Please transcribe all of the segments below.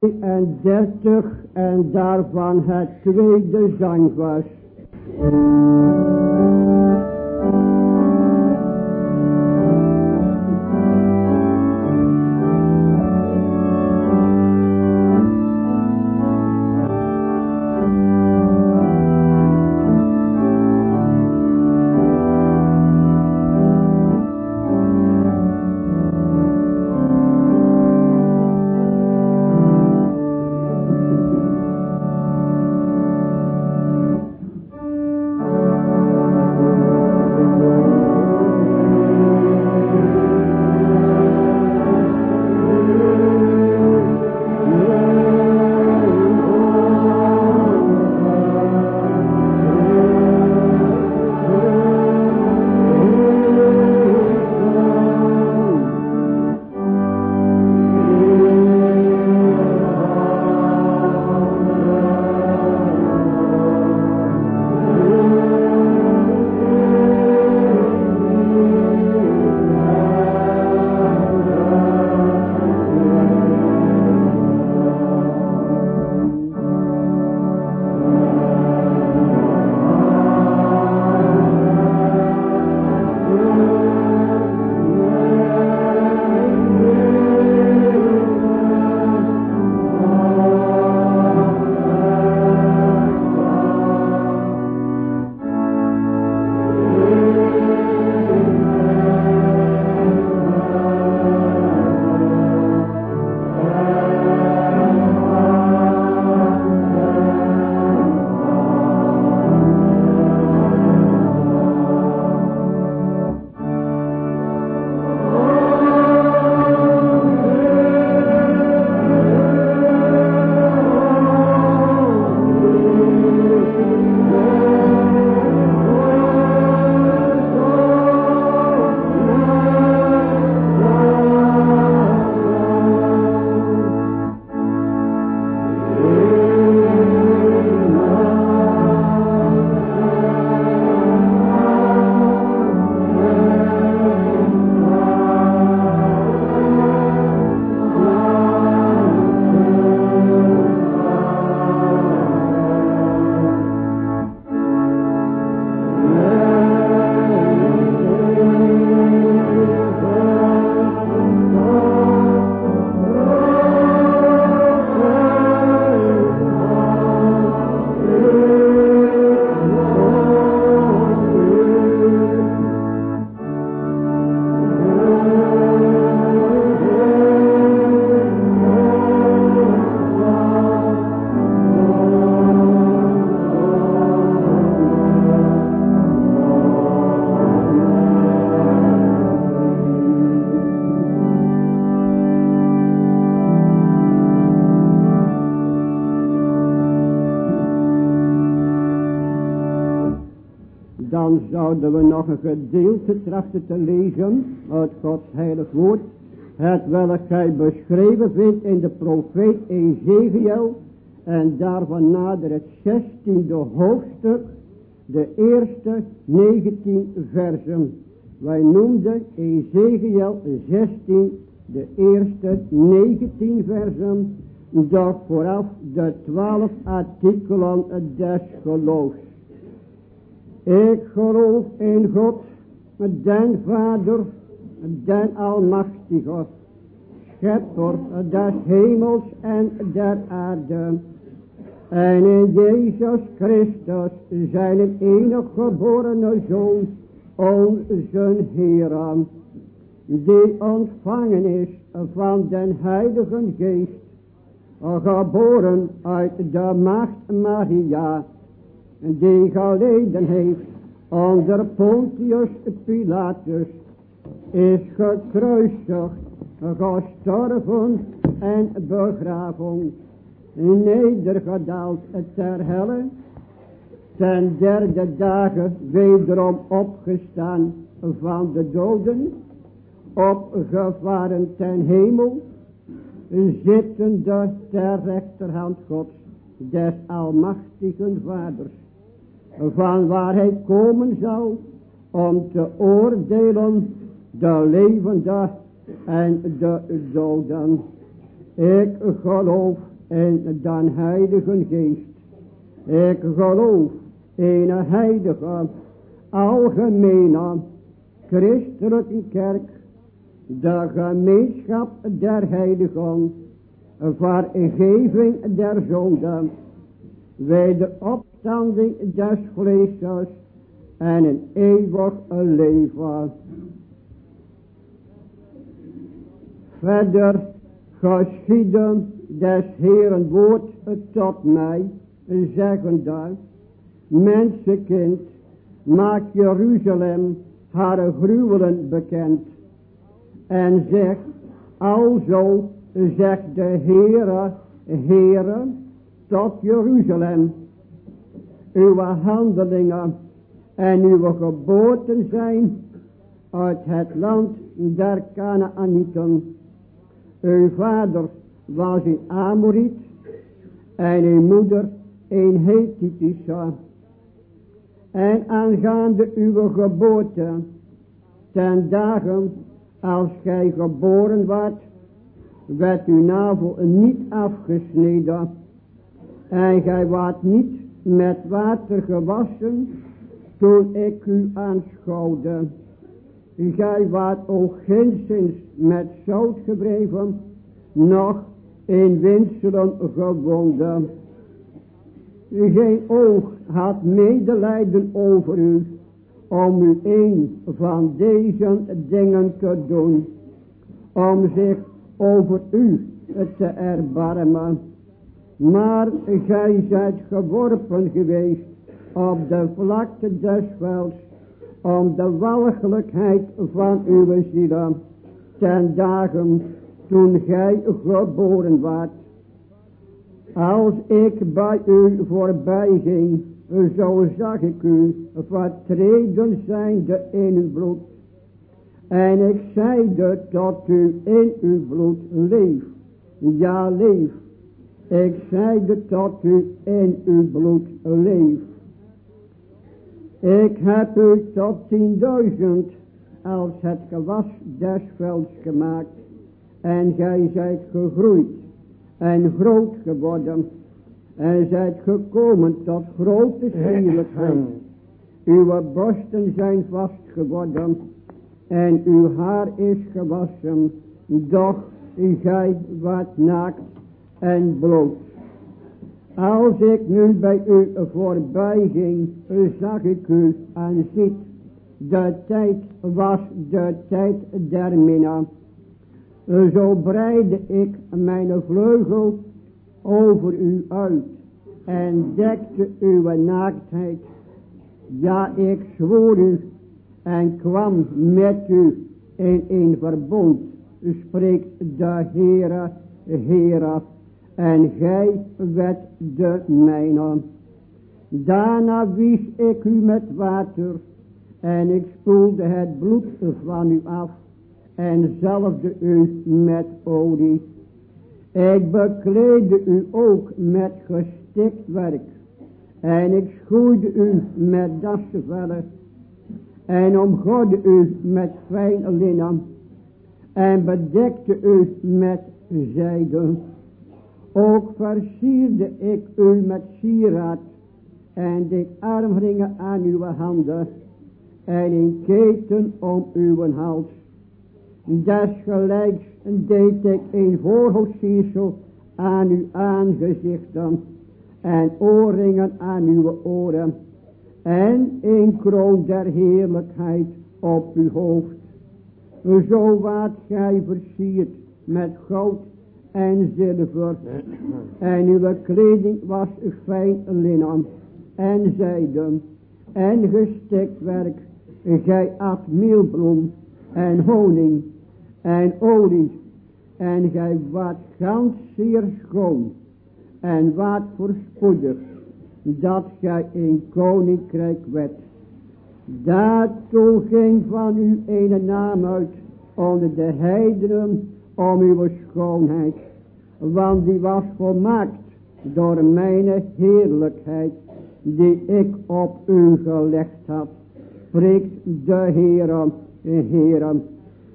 en dertig en daarvan het tweede zangvers. Dan een gedeelte trachten te lezen uit Gods heilig woord. Het welk gij beschreven vindt in de profeet Ezekiel. En daarvan nader het zestiende hoofdstuk. De eerste 19 versen. Wij noemden Ezekiel 16 de eerste 19 versen. Doch vooraf de 12 artikelen des geloofs. Ik geloof in God, den Vader, den Almachtige, Schepper des hemels en der aarde. En in Jezus Christus, zijn enig geborene Zoon, onze Heer, die ontvangen is van den Heilige Geest, geboren uit de maagd Maria, die geleden heeft onder Pontius Pilatus, is gekruisigd, gestorven en begraven, nedergedaald ter helle, ten derde dagen wederom opgestaan van de doden, opgevaren ten hemel, zittende ter rechterhand Gods, des almachtigen vaders, van waar hij komen zal om te oordelen de levenden en de doden. Ik geloof in de heilige geest. Ik geloof in een heilige, algemene, christelijke kerk. De gemeenschap der heiligen. Vergeving der zonden. Wij de opstanding des vleesjes. En een eeuwig leven. Verder geschieden des Heeren woord tot mij, zeggende, mensenkind, maak Jeruzalem haar gruwelen bekend. En zeg, alzo zegt de Heere, Heere, tot Jeruzalem, uw handelingen en uw geboorten zijn uit het land der Kanaanieten. Uw vader was een Amoriet en uw moeder een Hethitische. En aangaande uw geboorte, ten dagen als gij geboren werd, werd uw navel niet afgesneden en gij werd niet met water gewassen toen ik u aanschouwde. Gij waart ook geenszins met zout gebreven, nog in winselen gewonden. Geen oog had medelijden over u, om u een van deze dingen te doen, om zich over u te erbarmen. Maar gij zijt geworpen geweest op de vlakte des velds, om de walgelijkheid van uw zielen, ten dagen toen gij geboren waart. Als ik bij u voorbij ging, zo zag ik u vertreden zijnde in uw bloed. En ik zeide tot u in uw bloed, leef, ja leef. Ik zeide tot u in uw bloed, leef. Ik heb u tot tienduizend als het gewas des velds gemaakt. En gij zijt gegroeid en groot geworden. En zijt gekomen tot grote vriendelijkheid. Uw borsten zijn vast geworden. En uw haar is gewassen. Doch gij waart naakt en bloot. Als ik nu bij u voorbij ging, zag ik u en ziet, de tijd was de tijd der minna. Zo breidde ik mijn vleugel over u uit en dekte uw naaktheid. Ja, ik zwoer u en kwam met u in een verbond, spreekt de Heere, Heere en gij werd de mijne. Daarna wies ik u met water en ik spoelde het bloed van u af en zalfde u met olie. Ik bekleedde u ook met gestikt werk en ik schoeide u met dassenvellen en omgorde u met fijn linnen en bedekte u met zijde ook versierde ik u met sieraad en deed armringen aan uw handen en een keten om uw hals. Desgelijks deed ik een voorhoofdsiersel aan uw aangezichten en oorringen aan uw oren en een kroon der heerlijkheid op uw hoofd. Zo waart gij versierd met goud en zilver. En uw kleding was fijn linnen en zijden en gestikt werk. Gij at meelbloem en honing en olie. En gij waart gans zeer schoon en waart voorspoedig dat gij een koninkrijk werd. Daartoe ging van u een naam uit onder de heidenen om uw schoonheid, want die was volmaakt door mijn heerlijkheid, die ik op u gelegd had, spreekt de Heere, Heere.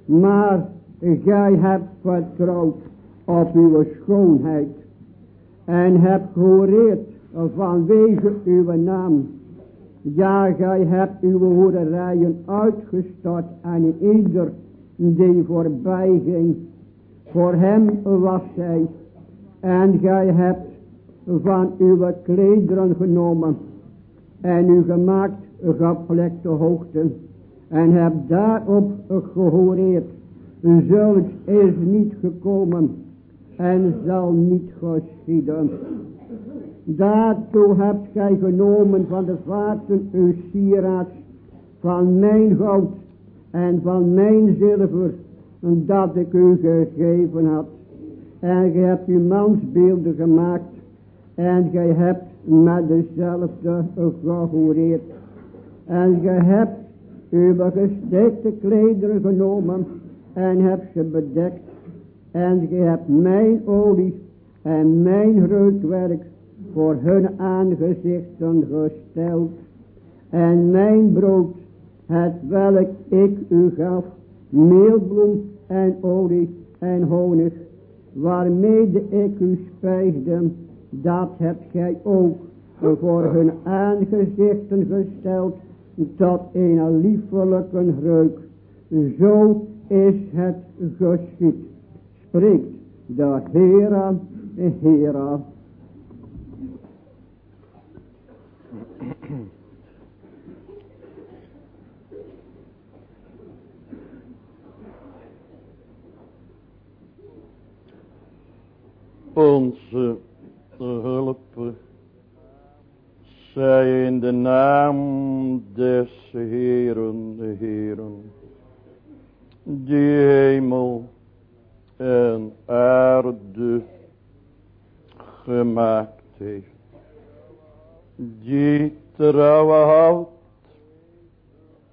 Maar gij hebt vertrouwd op uw schoonheid. En hebt gehoord vanwege uw naam. Ja, gij hebt uw hoederijen uitgestort aan ieder die voorbij ging. Voor hem was zij. En gij hebt van uw klederen genomen. En u gemaakt geplekte hoogte. En hebt daarop gehoord. Zulks is niet gekomen. En zal niet geschieden. Daartoe hebt gij genomen van de vaten uw sieraads. Van mijn goud en van mijn zilver dat ik u gegeven had. En gij hebt uw mansbeelden gemaakt. En gij hebt met dezelfde gehoereerd. En gij hebt uw gestekte klederen genomen. En hebt ze bedekt. En gij hebt mijn olie en mijn reukwerk voor hun aangezichten gesteld. En mijn brood, het welk ik u gaf, meelbloem en olie en honig, waarmede ik u spijsde, dat hebt gij ook voor hun aangezichten gesteld, tot een liefelijke reuk. Zo is het geschied. Spreekt de Heere, Heere. Onze hulp zij in de naam des Heeren, de Heeren, die hemel en aarde gemaakt heeft, die trouwe houdt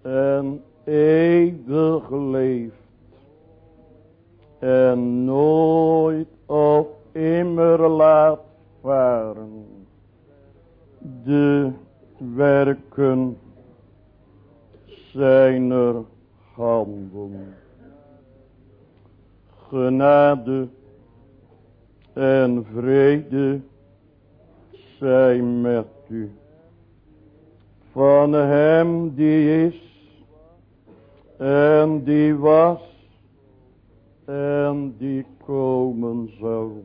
en eeuwig leeft en nooit op immer laat varen de werken zijner handen. Genade en vrede zijn met u. Van hem die is en die was en die komen zal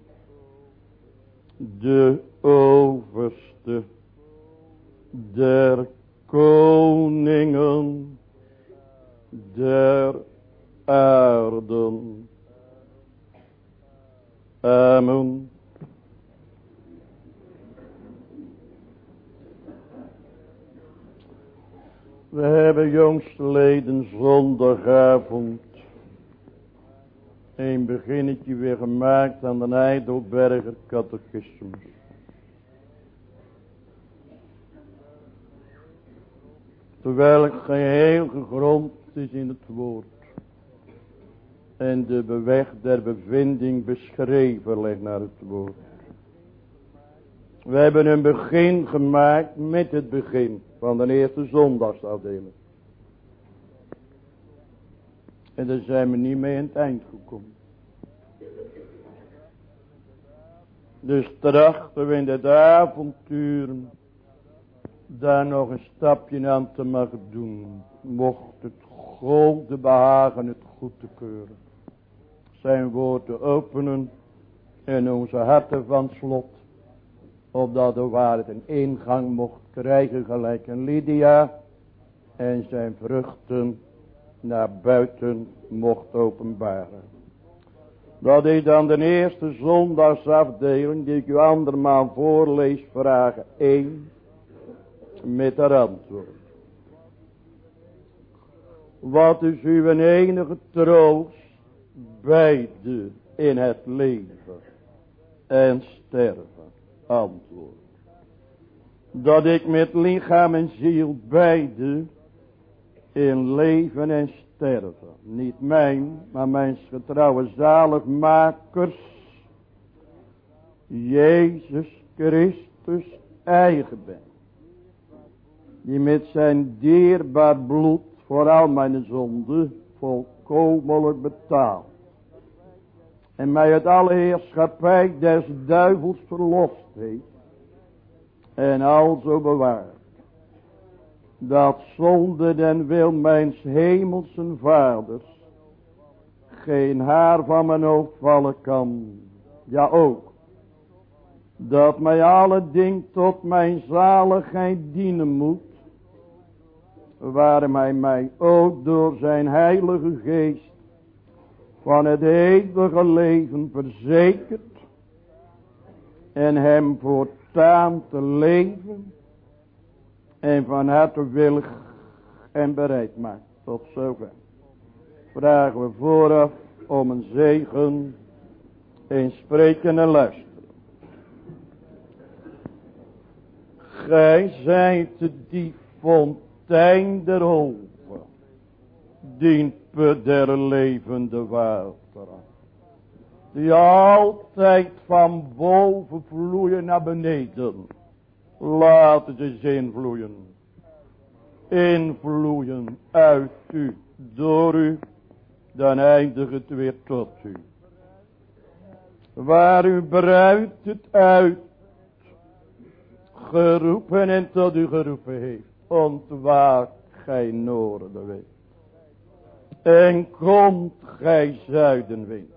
de overste der koningen der aarden. Amen. We hebben jongstleden zondagavond een beginnetje weer gemaakt aan de Heidelberger catechismus. Terwijl het geheel gegrond is in het woord. En de beweg der bevinding beschreven ligt naar het woord. We hebben een begin gemaakt met het begin van de eerste zondagsafdeling. En daar zijn we niet mee aan het eind gekomen. Dus trachten we in de avonturen daar nog een stapje aan te mogen doen. Mocht het God behagen het goed te keuren. Zijn woord te openen en onze harten van slot. Opdat de waarheid een ingang mocht krijgen gelijk een Lydia. En zijn vruchten naar buiten mocht openbaren. Dat is dan de eerste zondagsafdeling die ik u andermaal voorlees vragen 1 met haar antwoord. Wat is uw enige troost bij de in het leven en sterven? Antwoord. Dat ik met lichaam en ziel beide in leven en sterven. Niet mijn, maar mijn getrouwe zaligmakers. Jezus Christus eigen ben. Die met zijn dierbaar bloed voor al mijn zonden volkomenlijk betaald. En mij uit alle heerschappij des duivels verlost heeft. En alzo bewaard. Dat zonde den wil mijns hemelsen vaders. Geen haar van mijn hoofd vallen kan. Ja ook. Dat mij alle ding tot mijn zaligheid dienen moet waar hij mij ook door zijn heilige geest van het eeuwige leven verzekert en hem voortaan te leven en van harte willig en bereid maakt. Tot zover. Vragen we vooraf om een zegen in spreken en luisteren. Gij zijt die fontein der hoven, put der levende wateren, die altijd van boven vloeien naar beneden. Laten ze invloeien, invloeien uit u, door u, dan eindigt het weer tot u. Waar u bruid het uit, geroepen en tot u geroepen heeft ontwaak gij noordenwind. En komt gij zuidenwind.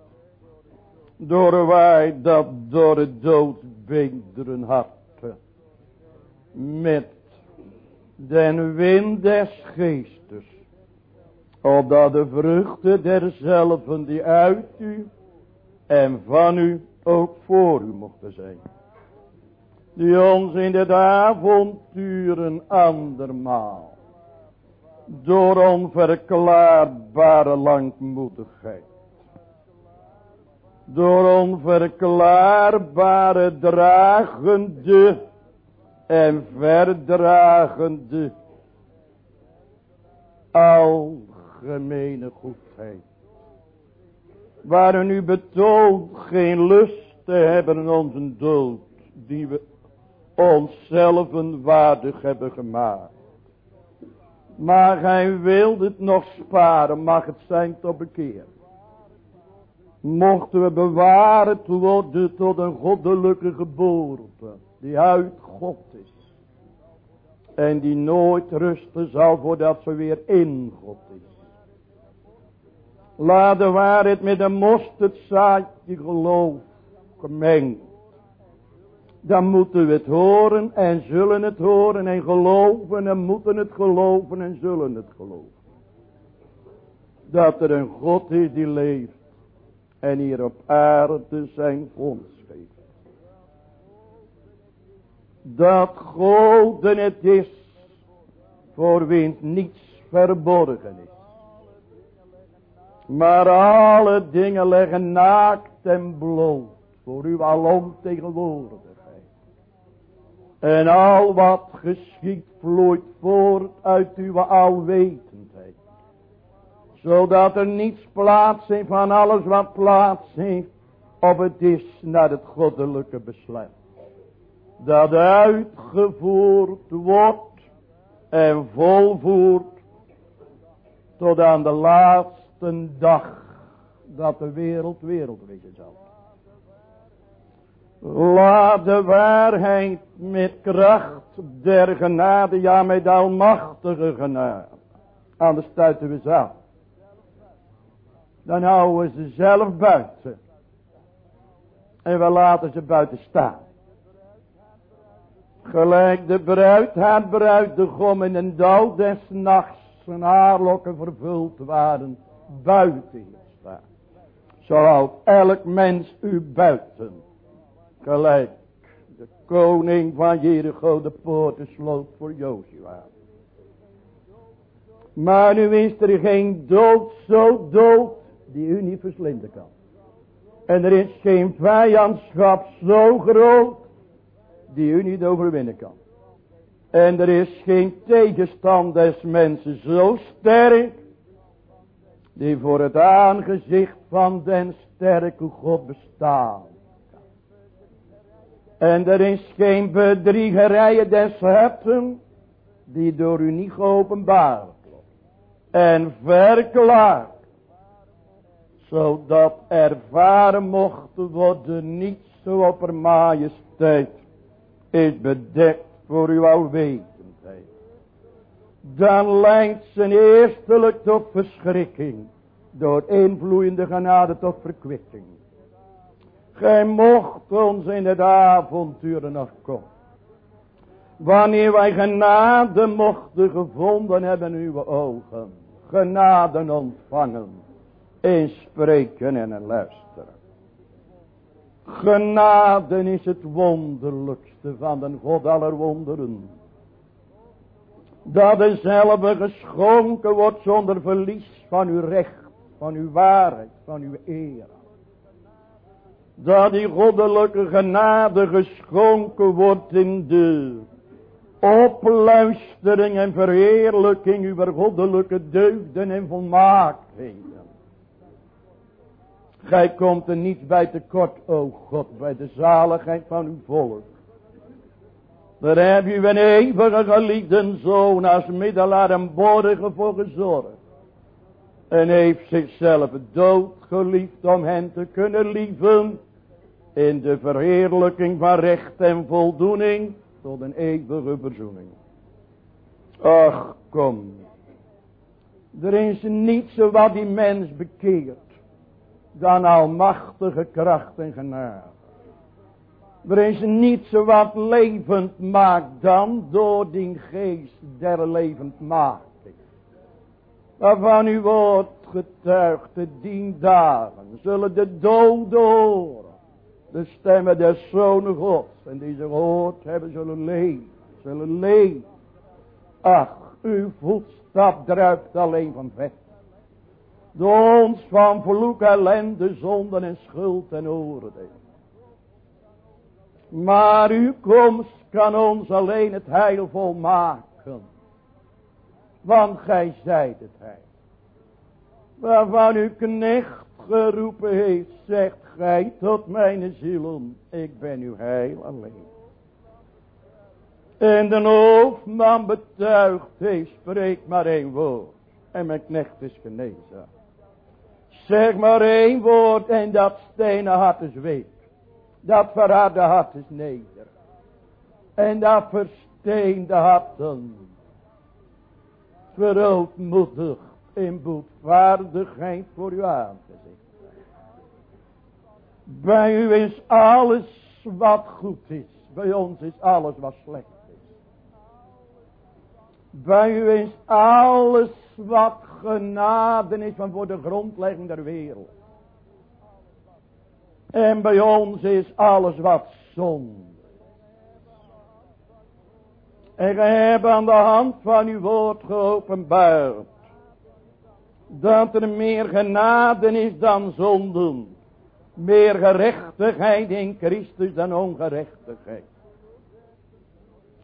Door wij dat door het dood beenderen harte. Met den wind des geestes. Opdat de vruchten derzelven die uit u en van u ook voor u mochten zijn die ons in de avonturen andermaal door onverklaarbare langmoedigheid, door onverklaarbare dragende en verdragende algemene goedheid, waarin u betoont geen lust te hebben in onze dood, die we onszelf waardig hebben gemaakt. Maar gij wilt het nog sparen, mag het zijn tot bekeer. Mochten we bewaren te worden tot een goddelijke geboorte, die uit God is. En die nooit rusten zal voordat ze weer in God is. Laat de waarheid met een mosterdzaadje geloof gemengd dan moeten we het horen en zullen het horen en geloven en moeten het geloven en zullen het geloven. Dat er een God is die leeft en hier op aarde zijn fonds Dat golden het is voor wie niets verborgen is. Maar alle dingen leggen naakt en bloot voor u alom tegenwoordig. En al wat geschiet vloeit voort uit uw alwetendheid. Zodat er niets plaats heeft van alles wat plaats heeft. Of het is naar het goddelijke besluit. Dat uitgevoerd wordt en volvoert tot aan de laatste dag dat de wereld wereld zal. Laat de waarheid met kracht der genade, ja met almachtige genade. Anders stuiten we ze. Dan houden we ze zelf buiten. En we laten ze buiten staan. Gelijk de bruid, haar bruidegom in een dauw des nachts zijn haarlokken vervuld waren, buiten staan. Zo elk mens u buiten Gelijk de koning van Jericho de poorten sloot voor Jozua. Maar nu is er geen dood zo dood die u niet verslinden kan. En er is geen vijandschap zo groot die u niet overwinnen kan. En er is geen tegenstand des mensen zo sterk die voor het aangezicht van den sterke God bestaan. En er is geen bedriegerijen des harten die door u niet geopenbaard en verklaard zodat ervaren mocht worden niet zo op majesteit is bedekt voor uw alwetendheid. Dan leidt zijn eerstelijk tot verschrikking, door invloeiende genade tot verkwikking. Gij mocht ons in het avonturen nog komen. Wanneer wij genade mochten gevonden hebben in uw ogen. Genade ontvangen. In spreken en in luisteren. Genade is het wonderlijkste van de God aller wonderen. Dat dezelfde geschonken wordt zonder verlies van uw recht, van uw waarheid, van uw eer. Dat die goddelijke genade geschonken wordt in de opluistering en verheerlijking uw goddelijke deugden en volmaaktheden. Gij komt er niet bij tekort, o God, bij de zaligheid van uw volk. Daar heb u een eeuwige geliefde zoon als middelaar en borgen voor gezorgd. En heeft zichzelf dood geliefd om hen te kunnen lieven. In de verheerlijking van recht en voldoening tot een eeuwige verzoening. Ach, kom. Er is niets wat die mens bekeert dan almachtige kracht en genade. Er is niets wat levend maakt dan door die geest der levend maakt. Waarvan u wordt getuigd de dien dagen zullen de doden horen. De stemmen des zonen gods. En die ze gehoord hebben zullen leven. Zullen leven. Ach, uw voetstap druipt alleen van vet. Door ons van vloek, ellende, zonden en schuld en oordeel. Maar uw komst kan ons alleen het heil volmaken. Want gij zijt het heil. Waarvan uw knecht geroepen heeft, zegt gij tot mijn zielen, ik ben uw heil alleen. En de hoofdman betuigt heeft, spreekt maar één woord. En mijn knecht is genezen. Zeg maar één woord en dat stenen hart is week. Dat verharde hart is neder. En dat versteende harten. Verootmoedig in boetvaardigheid voor uw aangezicht. Bij u is alles wat goed is. Bij ons is alles wat slecht is. Bij u is alles wat genade is van voor de grondlegging der wereld. En bij ons is alles wat zonde. En we hebben aan de hand van uw woord geopenbaard. Dat er meer genade is dan zonden. Meer gerechtigheid in Christus dan ongerechtigheid.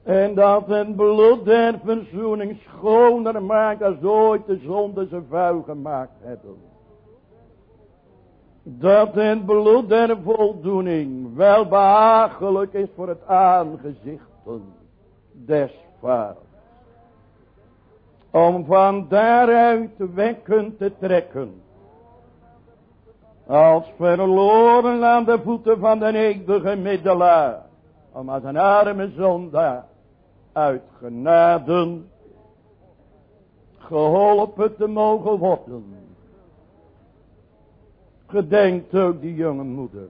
En dat het bloed der verzoening schoner maakt als ooit de zonde ze vuil gemaakt hebben. Dat het bloed der voldoening wel behagelijk is voor het aangezichten des vaders. Om van daaruit wekken te trekken. Als verloren aan de voeten van de eeuwige middelaar. Om als een arme zondaar uit genade geholpen te mogen worden. Gedenkt ook die jonge moeder.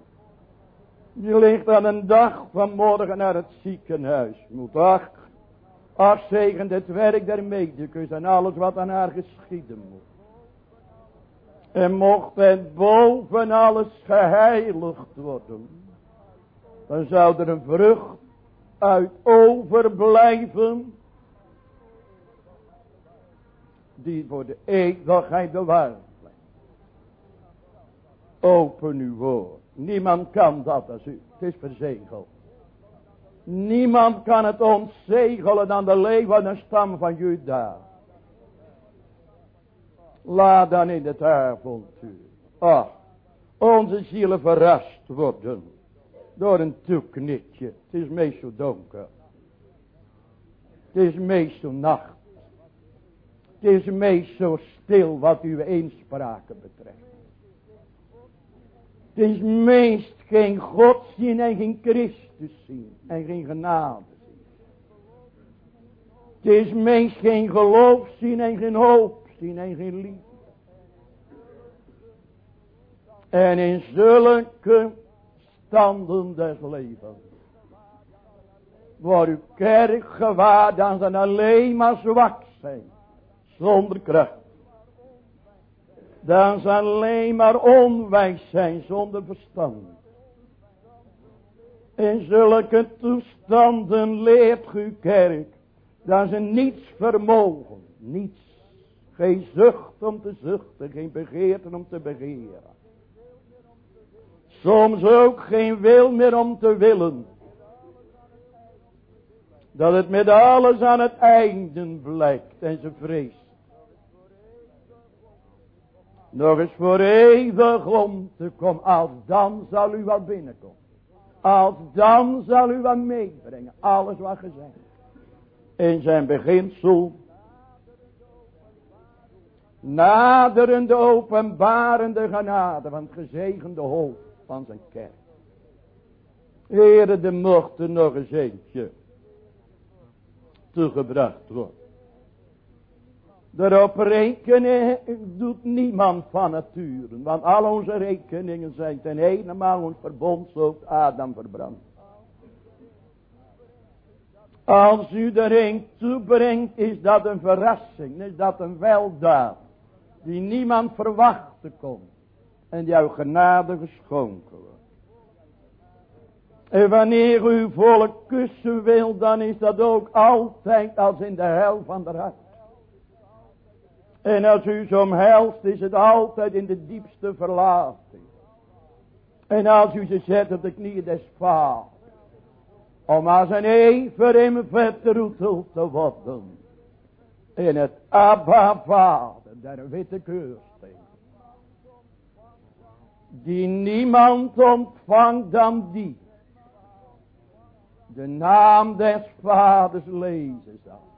Die ligt aan een dag van morgen naar het ziekenhuis. Moet ach, zegent het werk der medicus en alles wat aan haar geschieden moet. En mocht het boven alles geheiligd worden. Dan zou er een vrucht uit overblijven. Die voor de eeuwigheid bewaard blijft. Open uw woord. Niemand kan dat als u. Het is verzegeld. Niemand kan het ontzegelen dan de levende stam van Juda. Laat dan in het avontuur. Ach, onze zielen verrast worden. Door een toeknitje. Het is meestal donker. Het is meestal nacht. Het is meestal stil wat uw inspraken betreft. Het is meest geen God zien en geen Christus zien. En geen genade zien. Het is meest geen geloof zien en geen hoop zien en geen liefde. En in zulke standen des levens. Waar uw kerk gewaar dan zijn alleen maar zwak zijn. Zonder kracht. Dan ze alleen maar onwijs zijn zonder verstand. In zulke toestanden leert uw kerk. Dat ze niets vermogen. Niets. Geen zucht om te zuchten. Geen begeerte om te begeren. Soms ook geen wil meer om te willen. Dat het met alles aan het einde blijkt en ze vreest. Nog eens voor eeuwig om te komen. Als dan zal u wat binnenkomen. Als dan zal u wat meebrengen. Alles wat gezegd. In zijn beginsel. Naderende openbarende genade van het gezegende hoofd van zijn kerk. Heren, de mocht nog eens eentje toegebracht worden. Daarop rekenen doet niemand van nature. Want al onze rekeningen zijn ten eenmaal ons verbondshoofd Adam verbrand. Als u er een toebrengt is dat een verrassing. Is dat een weldaad. Die niemand verwachten kon. En jouw genade geschonken wordt. En wanneer u volk kussen wil, dan is dat ook altijd als in de hel van de hart. En als u ze omhelst, is het altijd in de diepste verlating. En als u ze zet op de knieën des vaders. Om als een even in vertroeteld te worden. In het Abba Vader, der witte keursteen. Die niemand ontvangt dan die. De naam des vaders lezen zal.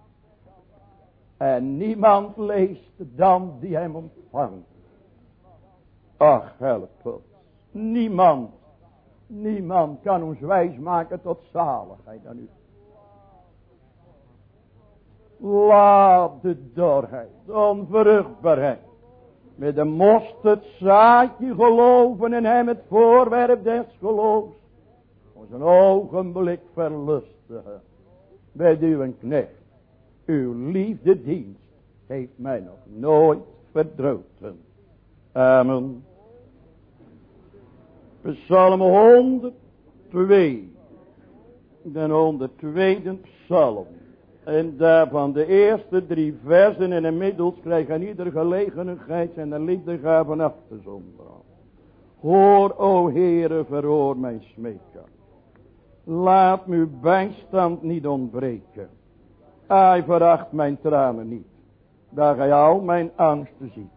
En niemand leest dan die hem ontvangt. Ach, help ons. Niemand, niemand kan ons wijs maken tot zaligheid aan u. Laat de dorheid, de onvruchtbaarheid, met de mosterd zaadje geloven en hem het voorwerp des geloofs, ons een ogenblik verlustigen, bij uw knecht. Uw liefdedienst heeft mij nog nooit verdroten. Amen. Psalm 102. De 102e psalm. En daarvan de eerste drie versen en inmiddels krijg aan ieder gelegenheid zijn de liefdegaven af te zonderen. Hoor, o Heere, verhoor mijn smeken. Laat uw bijstand niet ontbreken. Hij veracht mijn tranen niet. Daar gij al mijn angsten ziet.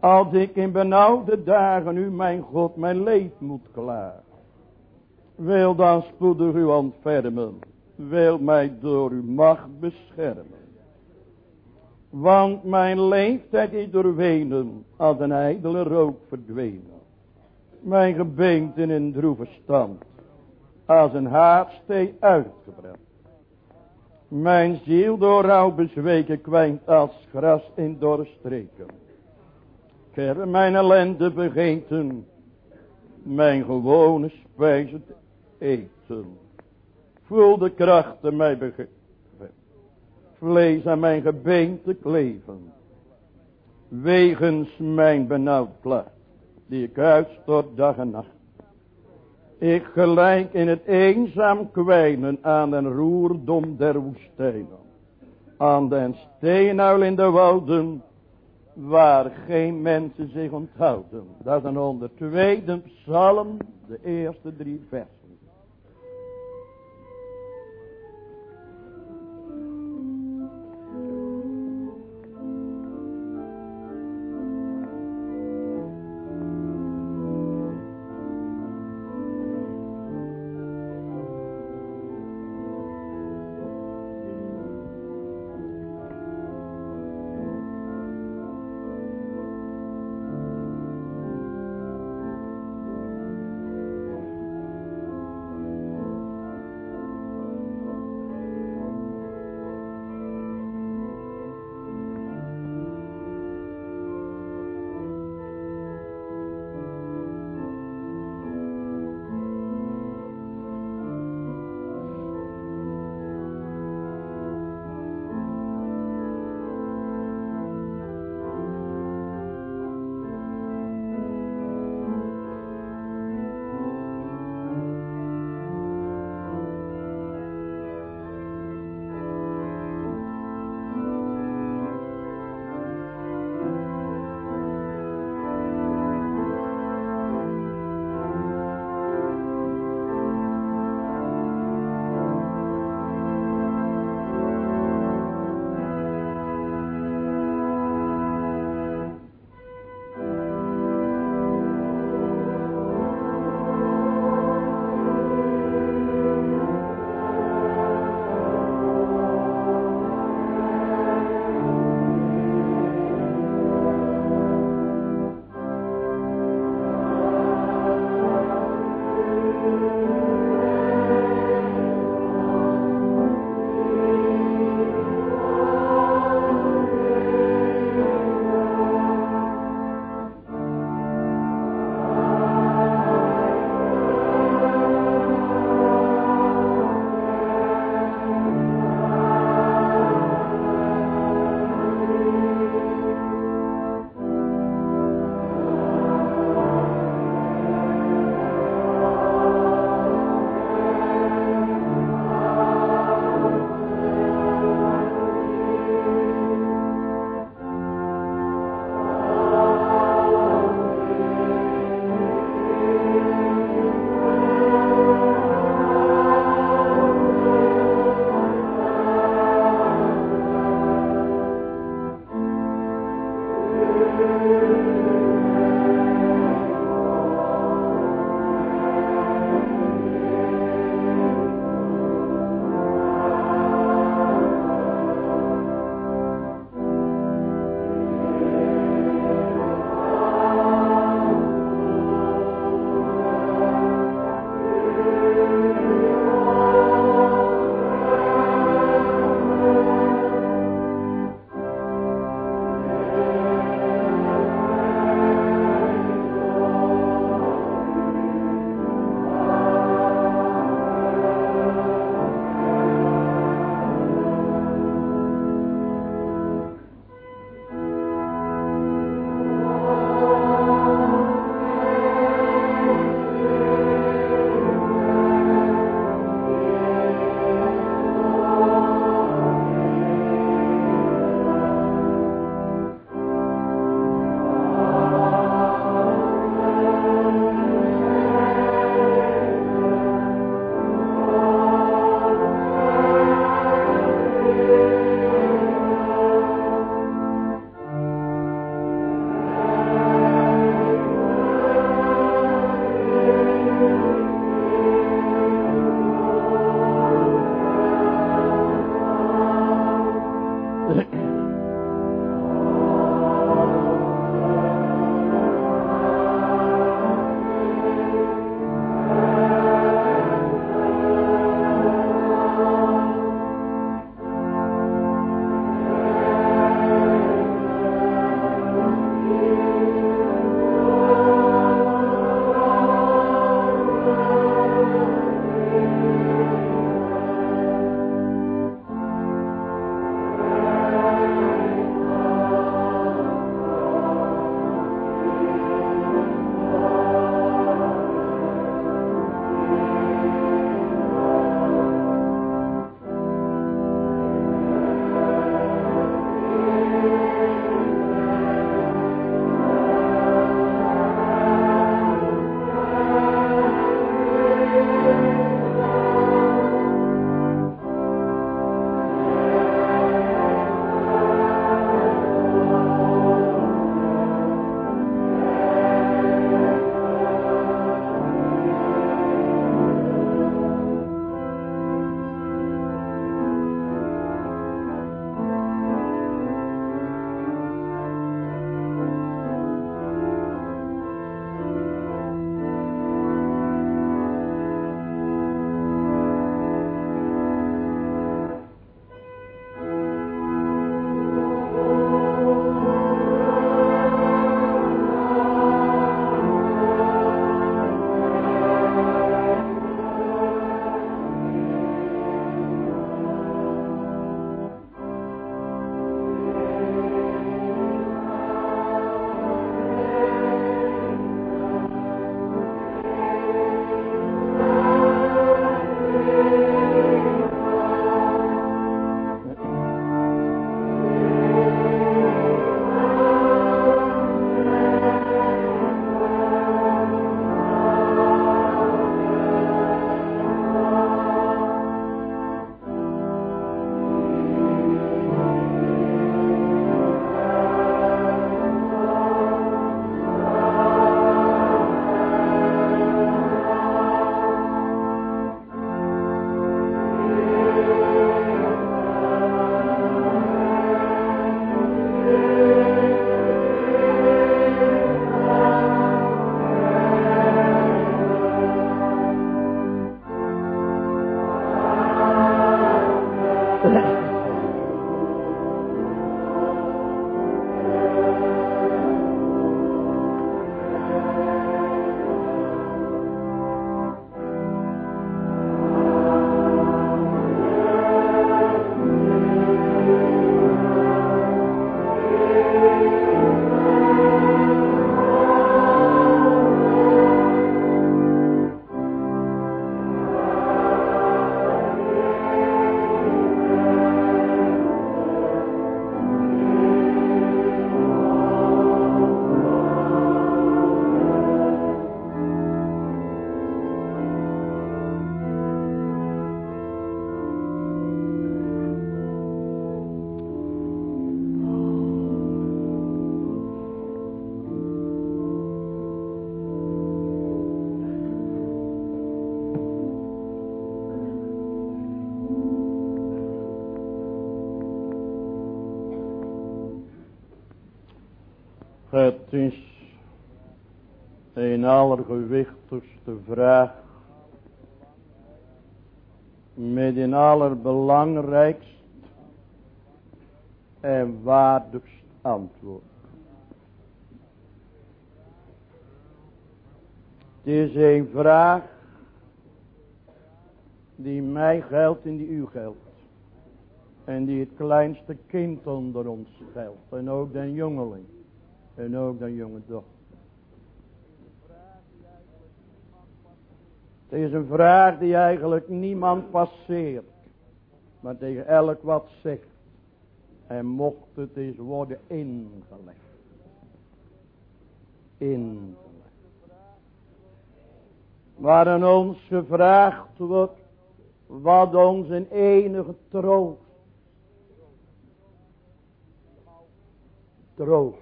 Als ik in benauwde dagen u mijn God mijn leed moet klagen. Wil dan spoedig u ontfermen. Wil mij door uw macht beschermen. Want mijn leeftijd is doorwenen als een ijdele rook verdwenen. Mijn gebeenten in droeve stand als een haardstee uitgebrand. Mijn ziel door rouw bezweken kwijnt als gras in dorre streken. Ik mijn ellende vergeten, mijn gewone spijzen te eten. Voel de krachten mij begeven, vlees aan mijn gebeente kleven. Wegens mijn benauwd klacht, die ik uitstort dag en nacht. Ik gelijk in het eenzaam kwijnen aan den roerdom der woestijnen. Aan den steenuil in de wouden. waar geen mensen zich onthouden. Dat is onder tweede psalm, de eerste drie versen. Vraag. Met een allerbelangrijkst en waardigst antwoord. Het is een vraag die mij geldt en die u geldt. En die het kleinste kind onder ons geldt. En ook den jongeling. En ook de jonge dochter. Het is een vraag die eigenlijk niemand passeert. Maar tegen elk wat zegt. En mocht het eens worden ingelegd. Ingelegd. Waarin ons gevraagd wordt. Wat ons enige troost. Troost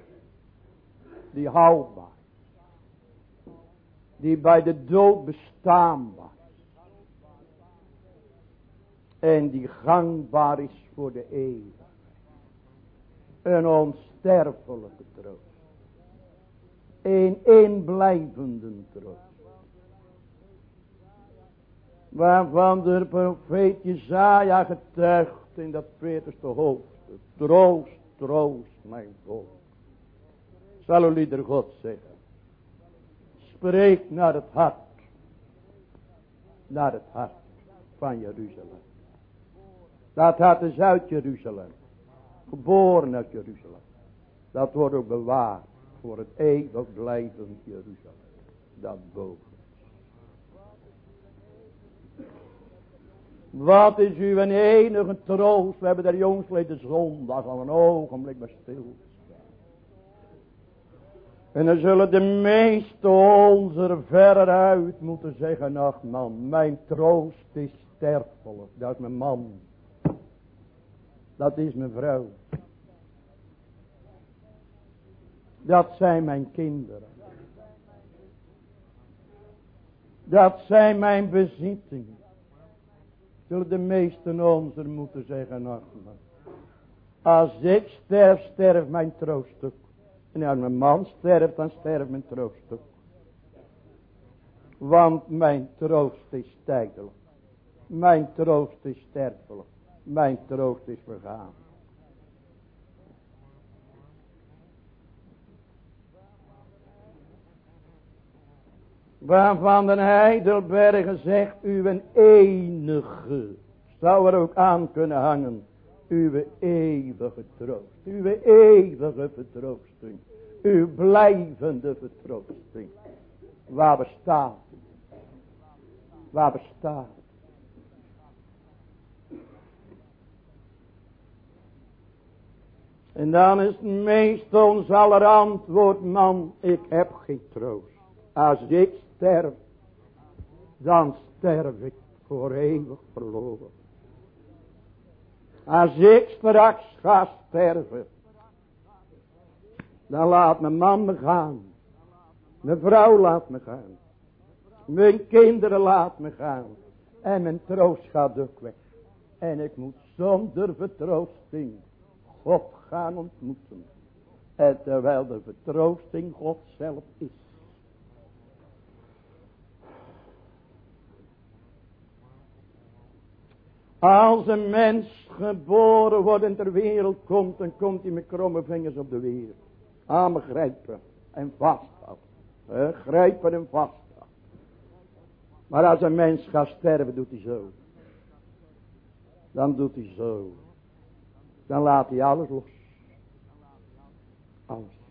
die houdbaar. Die bij de dood bestaanbaar. En die gangbaar is voor de eeuwig. Een onsterfelijke troost. Een inblijvende troost. Waarvan de profeet Jezaja getuigt in dat 40ste hoofdstuk. Troost, troost mijn volk zal u lieder God zeggen. Spreek naar het hart. Naar het hart van Jeruzalem. Dat hart is uit Jeruzalem. Geboren uit Jeruzalem. Dat wordt ook bewaard voor het eeuwig blijvend Jeruzalem. Dat boven. Wat is uw enige troost? We hebben daar jongsleden zondag al een ogenblik maar stil. En dan zullen de meeste onze verder uit moeten zeggen, ach man, mijn troost is sterfelijk. Dat is mijn man. Dat is mijn vrouw. Dat zijn mijn kinderen. Dat zijn mijn bezittingen. Zullen de meesten onze moeten zeggen, ach man. Als ik sterf, sterf mijn troost ook. En als mijn man sterft, dan sterft mijn troost ook. Want mijn troost is tijdelijk. Mijn troost is sterfelijk. Mijn troost is vergaan. Waarvan de Heidelbergen zegt, uw enige, zou er ook aan kunnen hangen, uw eeuwige troost, uw eeuwige vertroosting, uw blijvende vertroosting. Waar bestaat Waar bestaat En dan is het meest ons aller antwoord, man, ik heb geen troost. Als ik sterf, dan sterf ik voor eeuwig verloren. Als ik straks ga sterven. Dan laat mijn man me gaan. Mijn vrouw laat me gaan. Mijn kinderen laat me gaan. En mijn troost gaat ook weg. En ik moet zonder vertroosting God gaan ontmoeten. En terwijl de vertroosting God zelf is. Als een mens geboren wordt en ter wereld komt, dan komt hij met kromme vingers op de wereld. Armen grijpen en vasthouden. Grijpen en vasthouden. Maar als een mens gaat sterven, doet hij zo. Dan doet hij zo. Dan laat hij alles los. Alles.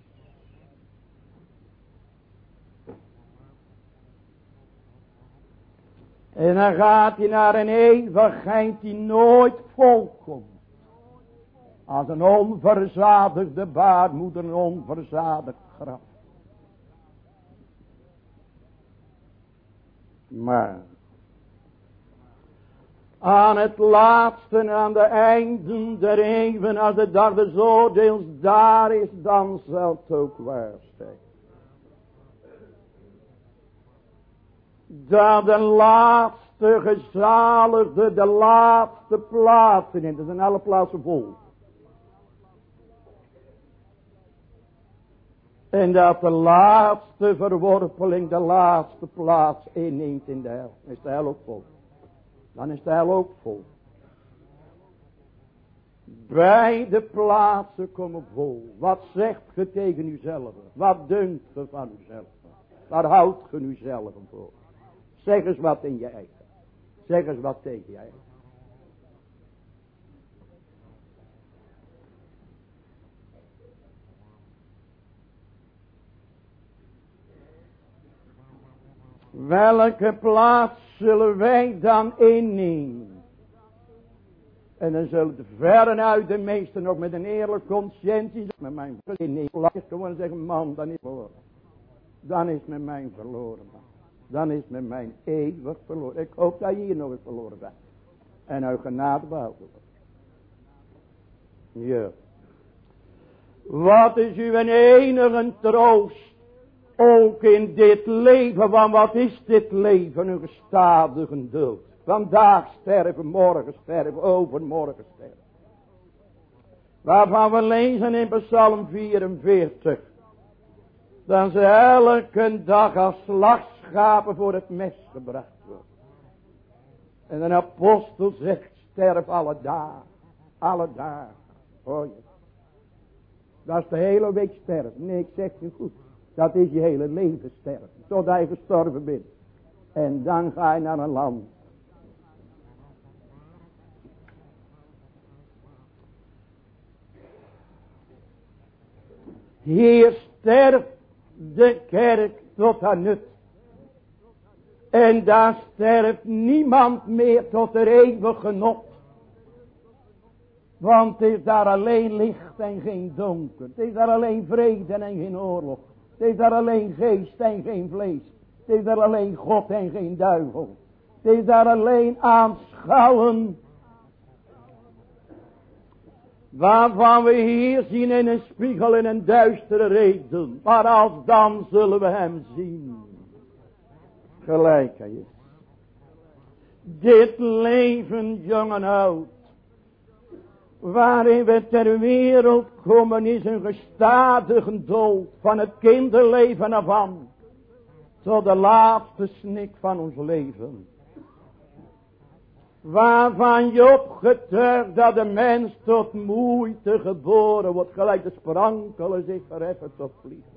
En dan gaat hij naar een eeuwigheid die nooit volkomt. Als een onverzadigde baarmoeder, een onverzadigd graf. Maar aan het laatste, aan de einden der eeuwen, als de des oordeels daar is, dan zal het ook waar zijn. Dat de laatste gezaligde, de laatste plaatsen in, er zijn alle plaatsen vol. En dat de laatste verworpeling de laatste plaats inneemt in de hel. Is de hel ook vol. Dan is de hel ook vol. Beide plaatsen komen vol. Wat zegt ge tegen uzelf? Wat dunkt ge van uzelf? Waar houdt ge uzelf voor? Zeg eens wat in je eigen. Zeg eens wat tegen eigen. Welke plaats zullen wij dan innemen? En dan zullen de verre uit de meesten nog met een eerlijke conscientie met mijn innemen. Gewoon zeggen, man, dan is verloren. Dan is met mijn verloren, man. Dan is met mijn eeuwig verloren. Ik hoop dat je hier nog eens verloren bent. En uit genade behouden Ja. Wat is uw enige troost? Ook in dit leven, want wat is dit leven? Een gestadige dood. Vandaag sterven, morgen sterven, overmorgen sterven. Waarvan we lezen in Psalm 44. Dan ze elke dag als slagschapen voor het mes gebracht worden. En een apostel zegt, sterf alle dagen. Alle dagen. Oh ja. Dat is de hele week sterven. Nee, ik zeg je goed. Dat is je hele leven sterven. Totdat je gestorven bent. En dan ga je naar een land. Hier sterft de kerk tot haar nut. En daar sterft niemand meer tot er eeuwige genot. Want het is daar alleen licht en geen donker. Het is daar alleen vrede en geen oorlog. Het is daar alleen geest en geen vlees. Het is daar alleen God en geen duivel. Het is daar alleen aanschouwen. Waarvan we hier zien in een spiegel in een duistere reden. Maar als dan zullen we hem zien. Gelijk. Dit leven jong en oud waarin we ter wereld komen is een gestadige dood van het kinderleven af aan tot de laatste snik van ons leven. Waarvan Job getuigt dat de mens tot moeite geboren wordt, gelijk de sprankelen zich verheffen tot vliegen.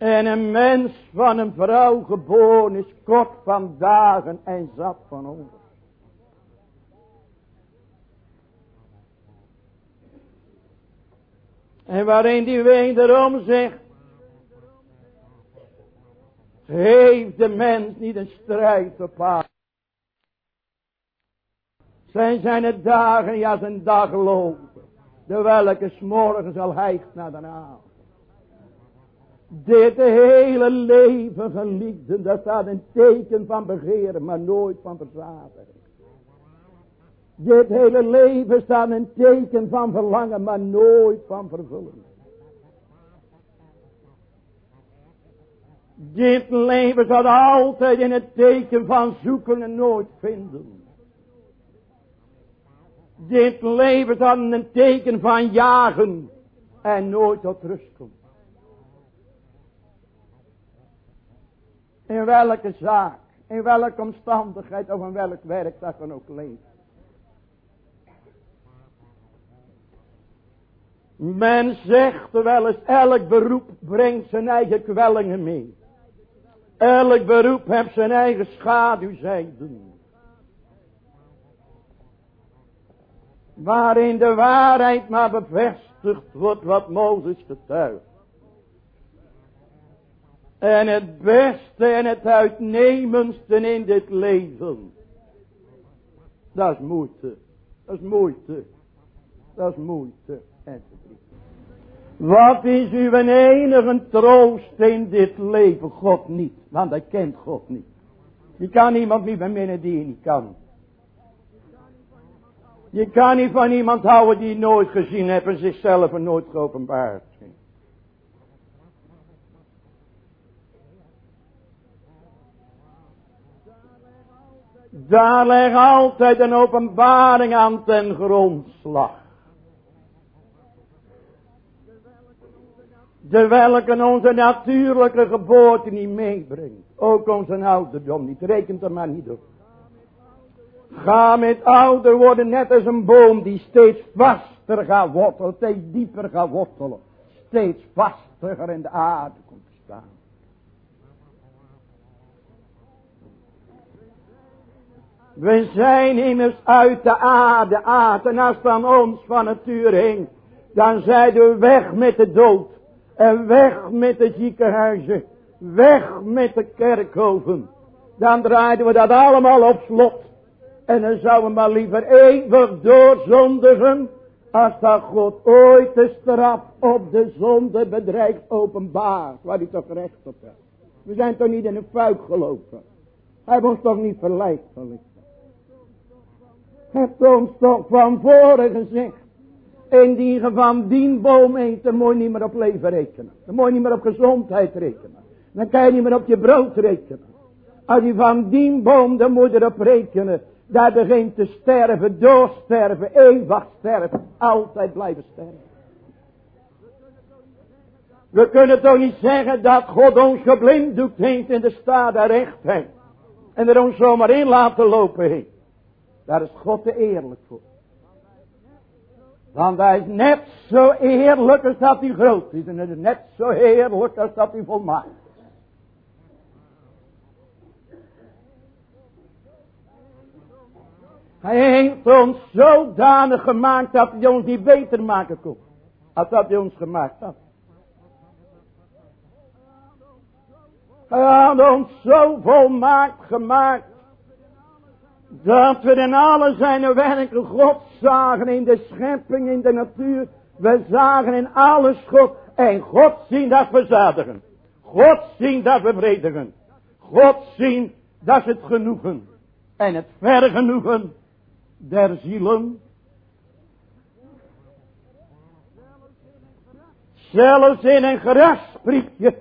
En een mens van een vrouw geboren is kort van dagen en zat van over. En waarin die wederom zegt. Heeft de mens niet een strijd op aarde. Zijn zijn het dagen, ja zijn dag lopen. De welke smorgen zal hijgt naar de avond. Dit hele leven geliefden, dat staat een teken van begeren, maar nooit van verzadiging. Dit hele leven staat een teken van verlangen, maar nooit van vervulling. Dit leven staat altijd in het teken van zoeken en nooit vinden. Dit leven staat een teken van jagen en nooit tot rust komen. In welke zaak, in welke omstandigheid of in welk werk dat dan ook leeft. Men zegt wel eens, elk beroep brengt zijn eigen kwellingen mee. Elk beroep heeft zijn eigen schaduwzijden. Waarin de waarheid maar bevestigd wordt wat Mozes getuigt. En het beste en het uitnemendste in dit leven. Dat is moeite. Dat is moeite. Dat is moeite. Wat is uw enige troost in dit leven? God niet. Want hij kent God niet. Je kan iemand niet beminnen die je niet kan. Je kan niet van iemand houden die je nooit gezien hebt en zichzelf nooit geopenbaard. Daar ligt altijd een openbaring aan ten grondslag. De welke onze natuurlijke geboorte niet meebrengt. Ook onze ouderdom niet. Rekent er maar niet op. Ga met ouder worden net als een boom die steeds vaster gaat wortelen. Steeds dieper gaat wortelen. Steeds vastiger in de aarde komt te staan. We zijn immers uit de aarde, aard. En als van ons van natuur heen, dan zijn we weg met de dood. En weg met de ziekenhuizen. Weg met de kerkhoven. Dan draaiden we dat allemaal op slot. En dan zouden we maar liever eeuwig doorzondigen. Als dat God ooit de straf op de zonde bedreigt openbaar. Waar hij toch recht op heeft. We zijn toch niet in een fuik gelopen. Hij ons toch niet verleid. Hebt ons toch van voren gezegd. Indien je van die boom eet, dan moet je niet meer op leven rekenen. Dan moet je niet meer op gezondheid rekenen. Dan kan je niet meer op je brood rekenen. Als je van die boom, dan moet je erop rekenen. Dat begint te sterven, doorsterven, eeuwig sterven. Altijd blijven sterven. We kunnen toch niet zeggen dat God ons geblinddoekt heeft in de staat der rechtheid. En er ons zomaar in laten lopen heeft. Daar is God te eerlijk voor. Want hij is net zo eerlijk als dat hij groot is. En is net zo heerlijk als dat hij volmaakt. Hij heeft ons zodanig gemaakt dat hij ons niet beter maken kon. Als dat hij ons gemaakt had. Hij had ons zo volmaakt gemaakt dat we in alle zijn werken God zagen in de schepping, in de natuur. We zagen in alles God. En God zien dat we zadigen. God zien dat we vredigen. God zien dat het genoegen. En het vergenoegen der zielen. Zelfs in een grasprietje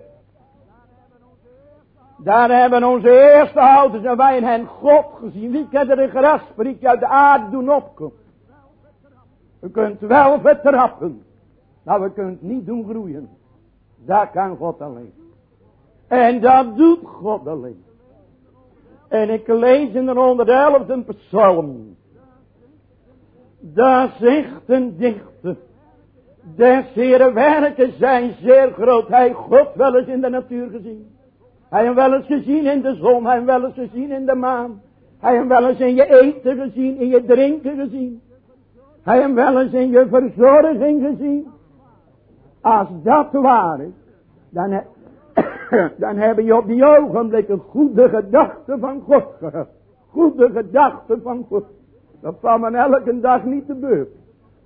daar hebben onze eerste ouders en wij in hen God gezien. Wie kan er een grasprietje uit de aarde doen opkomen? We kunt wel vertrappen. Maar we kunnen het niet doen groeien. Dat kan God alleen. En dat doet God alleen. En ik lees in de 111e psalm. Daar zegt een dichter. Des Heere werken zijn zeer groot. Hij God wel eens in de natuur gezien. Hij hem wel eens gezien in de zon, hij hem wel eens gezien in de maan. Hij hem wel eens in je eten gezien, in je drinken gezien. Hij hem wel eens in je verzorging gezien. Als dat waar is, dan, he, dan hebben je op die ogenblik een goede gedachte van God gehad. Goede gedachte van God. Dat valt me elke dag niet te beurt.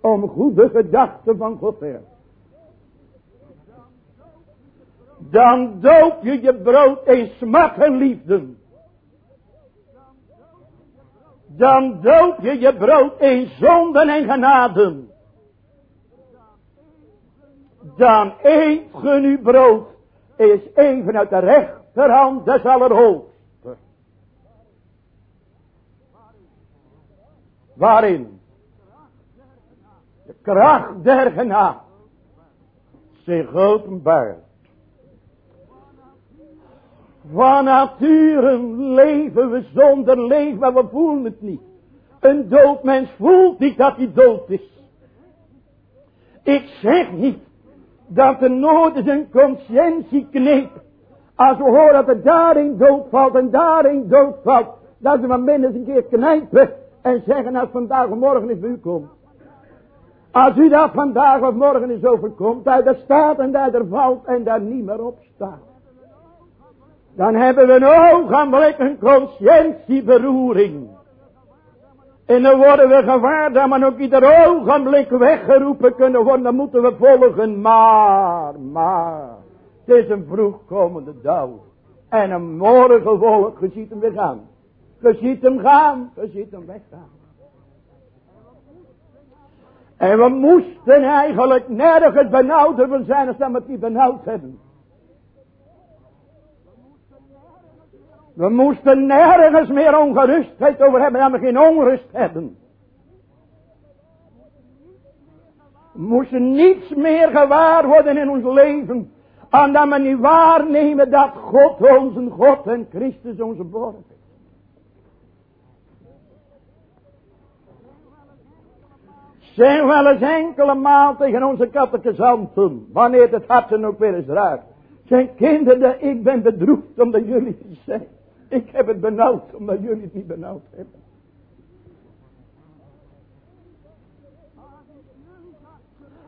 Om goede gedachten van God te hebben. Dan doop je je brood in smak en liefde. Dan doop je je brood in zonden en genaden. Dan eet je nu brood is even uit de rechterhand des Allerhoogste. Waarin? De kracht der genade zich. Van nature leven we zonder leven, maar we voelen het niet. Een dood mens voelt niet dat hij dood is. Ik zeg niet dat de nood zijn conscientie kneep. Als we horen dat er daarin doodvalt en daarin doodvalt. Dat ze van binnen een keer knijpen en zeggen dat vandaag of morgen is u komt. Als u dat vandaag of morgen is overkomt, dat staat en dat er valt en daar niet meer op staat. Dan hebben we een ogenblik een conscientieberoering. En dan worden we gevaar dat we ook ieder ogenblik weggeroepen kunnen worden. Dan moeten we volgen. Maar, maar. Het is een vroegkomende dauw. En een morgen volk. Je ziet hem weer gaan. Je ziet hem gaan. Je ziet hem weggaan. En we moesten eigenlijk nergens benauwder van zijn als we niet benauwd hebben. We moesten nergens meer ongerustheid over hebben dan we geen onrust hebben. We moesten niets meer gewaar worden in ons leven. En dat we niet waarnemen dat God onze God en Christus onze borg is. Zijn wel eens enkele maal tegen onze kattekazanten. Wanneer het hart ook weer eens raakt. Zijn kinderen, ik ben bedroefd omdat jullie zijn. Ik heb het benauwd omdat jullie het niet benauwd hebben.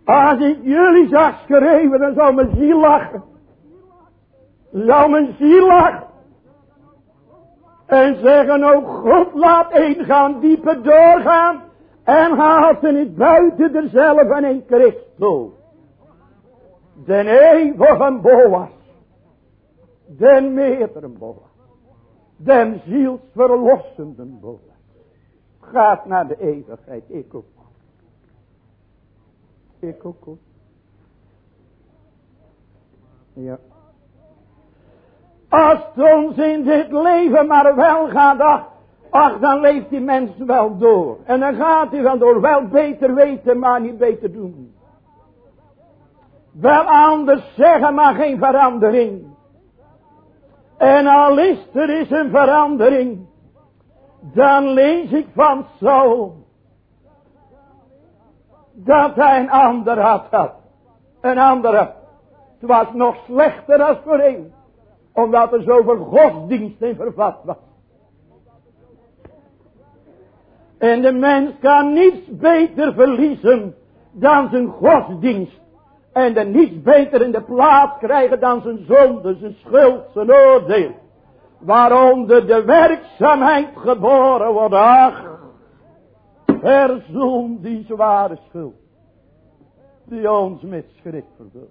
Als ik jullie zag schreeuwen, dan zou mijn ziel lachen. Zou mijn ziel lachen. En zeggen, oh God, laat een gaan dieper doorgaan. En haalt ze niet buiten derzelf en in Christus. Den eeuwige Boas. Den meerdere Boas den zielsverlossenden boven. Gaat naar de eeuwigheid, ik ook. Ik ook. ook. Ja. Als het ons in dit leven maar wel gaat, ach, ach, dan leeft die mens wel door. En dan gaat hij wel door, wel beter weten, maar niet beter doen. Wel anders zeggen, maar geen verandering. En al is er is een verandering. Dan lees ik van Saul. Dat hij een ander had. had. Een andere. Het was nog slechter als voorheen. Omdat er zoveel godsdienst in vervat was. En de mens kan niets beter verliezen dan zijn godsdienst en er niets beter in de plaats krijgen dan zijn zonde, zijn schuld, zijn oordeel. Waaronder de werkzaamheid geboren wordt. Ach, verzoen die zware schuld. Die ons met schrik vervult.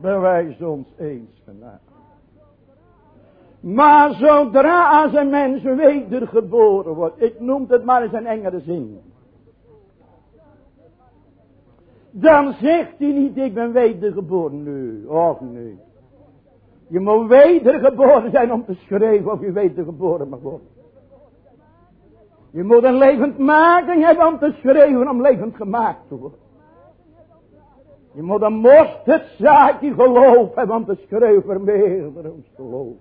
Bewijs ons eens vandaag. Maar zodra als een mens wedergeboren wordt. Ik noem het maar eens een engere zin. Dan zegt hij niet, ik ben wedergeboren. Nee, och nee. Je moet wedergeboren zijn om te schrijven of je wedergeboren mag worden. Je moet een levend maken hebben om te schrijven om levend gemaakt te worden. Je moet een mosterdzaakje geloof hebben om te schrijven meer dan ons geloof.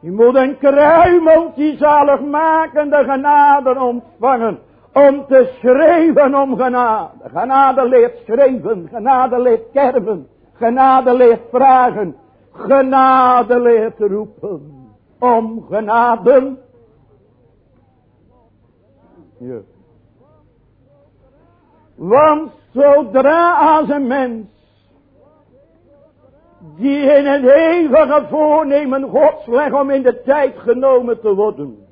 Je moet een kruimeltje zalig maken, de genade ontvangen om te schrijven om genade. Genade leert schrijven, genade leert kerven, genade leert vragen, genade leert roepen. Om genade. Ja. Want zodra als een mens die in het eeuwige voornemen Gods legt om in de tijd genomen te worden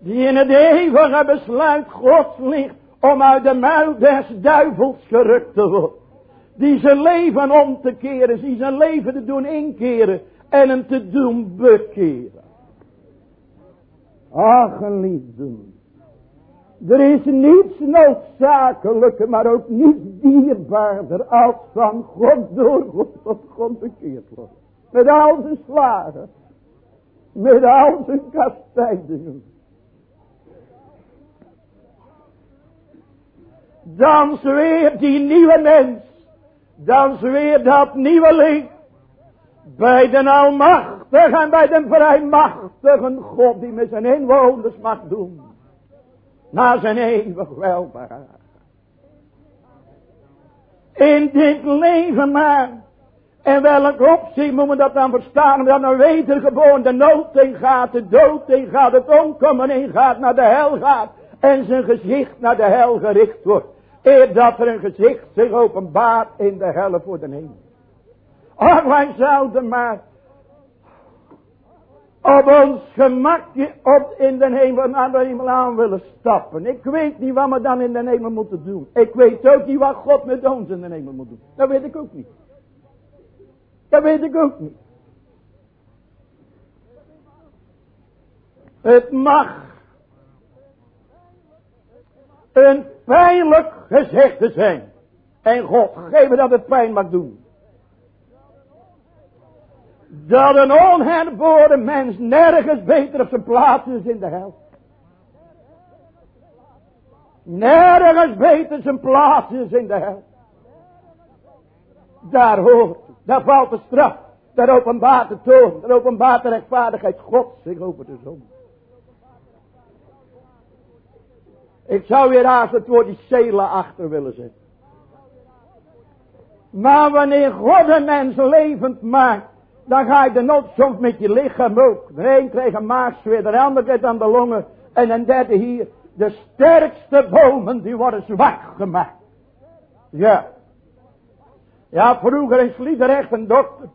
die in het eeuwige besluit Gods ligt om uit de muil des duivels gerukt te worden. Die zijn leven om te keren, die zijn leven te doen inkeren en hem te doen bekeren. Ach, geliefden. Er is niets noodzakelijker, maar ook niets dierbaarder als van God door God tot God bekeerd wordt. Met al zijn slagen. Met al zijn kastijdingen. Dan zweert die nieuwe mens. Dan zweert dat nieuwe licht. Bij de almachtige en bij de vrijmachtige God die met zijn inwoners mag doen. naar zijn eeuwig welbehagen. In dit leven maar. En welk opzicht moet men dat dan verstaan? Dat een wedergeboren de nood gaat, de dood in gaat, het omkomen in gaat, naar de hel gaat. En zijn gezicht naar de hel gericht wordt. Eer dat er een gezicht zich openbaart in de hel voor de hemel. Och, wij zouden maar op ons gemakje op in de hemel naar de hemel aan willen stappen. Ik weet niet wat we dan in de hemel moeten doen. Ik weet ook niet wat God met ons in de hemel moet doen. Dat weet ik ook niet. Dat weet ik ook niet. Het mag een pijnlijk gezegde zijn. En God geven dat het pijn mag doen. Dat een onherboren mens nergens beter op zijn plaats is in de hel. Nergens beter zijn plaats is in de hel. Daar hoort, daar valt de straf. Daar openbaart de toon, daar openbaart de rechtvaardigheid God zich over de zon. Ik zou weer haast het woord die cela achter willen zetten. Maar wanneer God een mens levend maakt, dan ga je de nood soms met je lichaam ook. De een krijgt een maagsfeer, de ander krijgt aan de longen. En een derde hier. De sterkste bomen die worden zwak gemaakt. Ja. Ja, vroeger is Sliedrecht een dokter.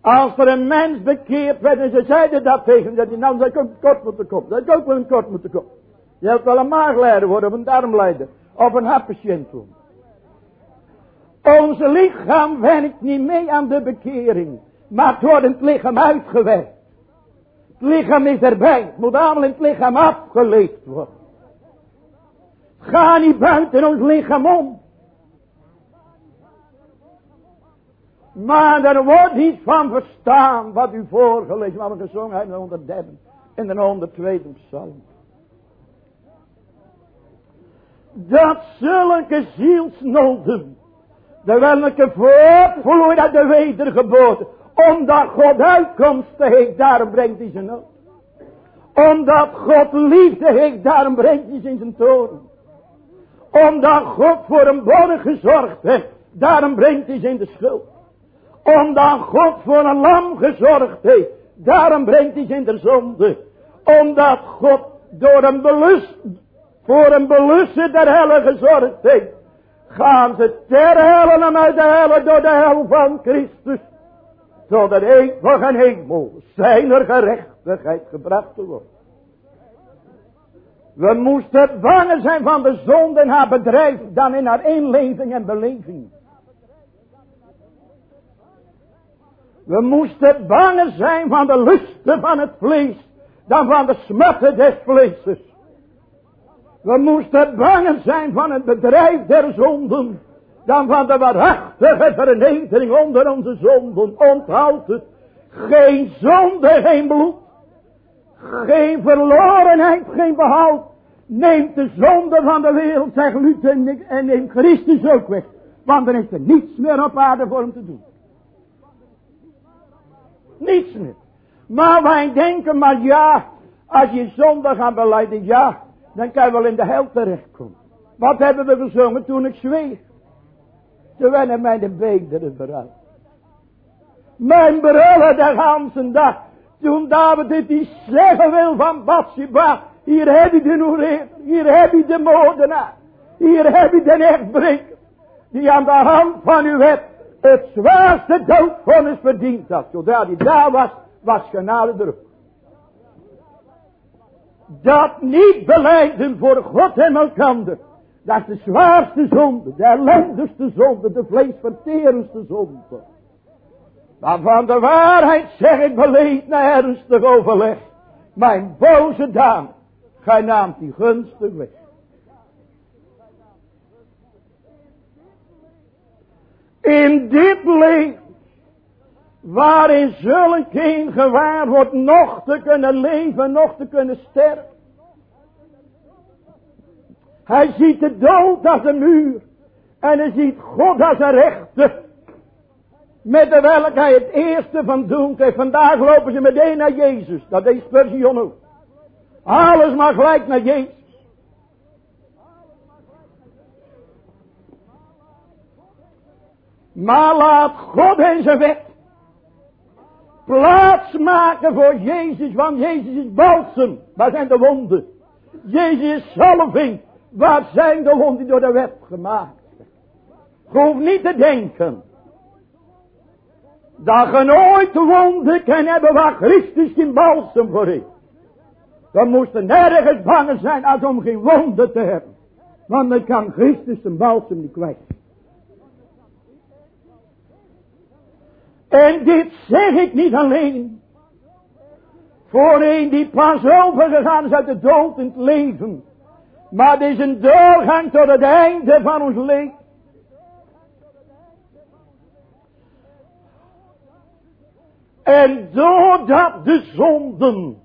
Als er een mens bekeerd werd en ze zeiden dat tegen dat hij nou ik ook kort moeten komen. Dat ook wel een kort moeten komen. Je hebt wel een maagleider worden of een darmleider. Of een hartpatiënt worden. Onze lichaam werkt niet mee aan de bekering. Maar het wordt in het lichaam uitgewerkt. Het lichaam is erbij. Het moet allemaal in het lichaam afgeleefd worden. Ga niet buiten ons lichaam om. Maar er wordt iets van verstaan wat u voorgelezen, wat we gezongen hebben in de 103 in de 102e psalm. Dat zulke zielsnoden de welke voortvloeit uit de wedergeboorte. Omdat God uitkomsten heeft, daarom brengt hij zijn nood. Omdat God liefde heeft, daarom brengt hij zijn toren. Omdat God voor een borg gezorgd heeft, daarom brengt hij zijn de schuld. Omdat God voor een lam gezorgd heeft, daarom brengt hij zijn de zonde. Omdat God door een belust, voor een belussen der helle gezorgd heeft, gaan ze ter helle en uit de helle door de hel van Christus. Tot de eeuwige hemel zijn er gerechtigheid gebracht te worden. We moesten banger zijn van de zonde en haar bedrijf dan in haar inleving en beleving. We moesten banger zijn van de lusten van het vlees dan van de smatten des vleeses. We moesten banger zijn van het bedrijf der zonden. Dan van de waarachtige vernedering onder onze zonden. Onthoud het. Geen zonde, geen bloed. Geen verlorenheid, geen behoud. Neemt de zonde van de wereld, zegt Luther, en neemt Christus ook weg. Want dan is er niets meer op aarde voor hem te doen. Niets meer. Maar wij denken maar ja, als je zonde gaat beleiden, ja, dan kan je wel in de hel terechtkomen. Wat hebben we gezongen toen ik zweeg? Ze wennen mij de beenderen berouw. Mijn brullen de ganse dag. Toen David dit die zeggen wil van Bathsheba. Hier heb je de Noereer. Hier heb je de moordenaar. Hier heb je de echtbreker. Die aan de hand van u wet het zwaarste doodvonnis verdiend had. Zodra hij daar was, was genade erop dat niet beleiden voor God en elkander. Dat is de zwaarste zonde, de ellendigste zonde, de vleesverterendste zonde. Maar van de waarheid zeg ik beleid naar ernstig overleg. Mijn boze dame, gij naamt die gunstig weg. In dit leven waarin zulk een gewaar wordt nog te kunnen leven, nog te kunnen sterven. Hij ziet de dood als een muur. En hij ziet God als een rechter. Met de welke hij het eerste van doen heeft. Vandaag lopen ze meteen naar Jezus. Dat is Spurgeon ook. Alles maar gelijk naar Jezus. Maar laat God en zijn wet plaats maken voor Jezus, want Jezus is balsem. Waar zijn de wonden? Jezus is salving. Waar zijn de wonden door de wet gemaakt? Je hoeft niet te denken dat je nooit wonden kan hebben waar Christus geen balsem voor is. Dan moesten nergens bang zijn als om geen wonden te hebben. Want dan kan Christus zijn balsem niet kwijt. En dit zeg ik niet alleen. Voor een die pas overgegaan is uit de dood in het leven. Maar het is een doorgang tot het einde van ons leven. En doordat de zonden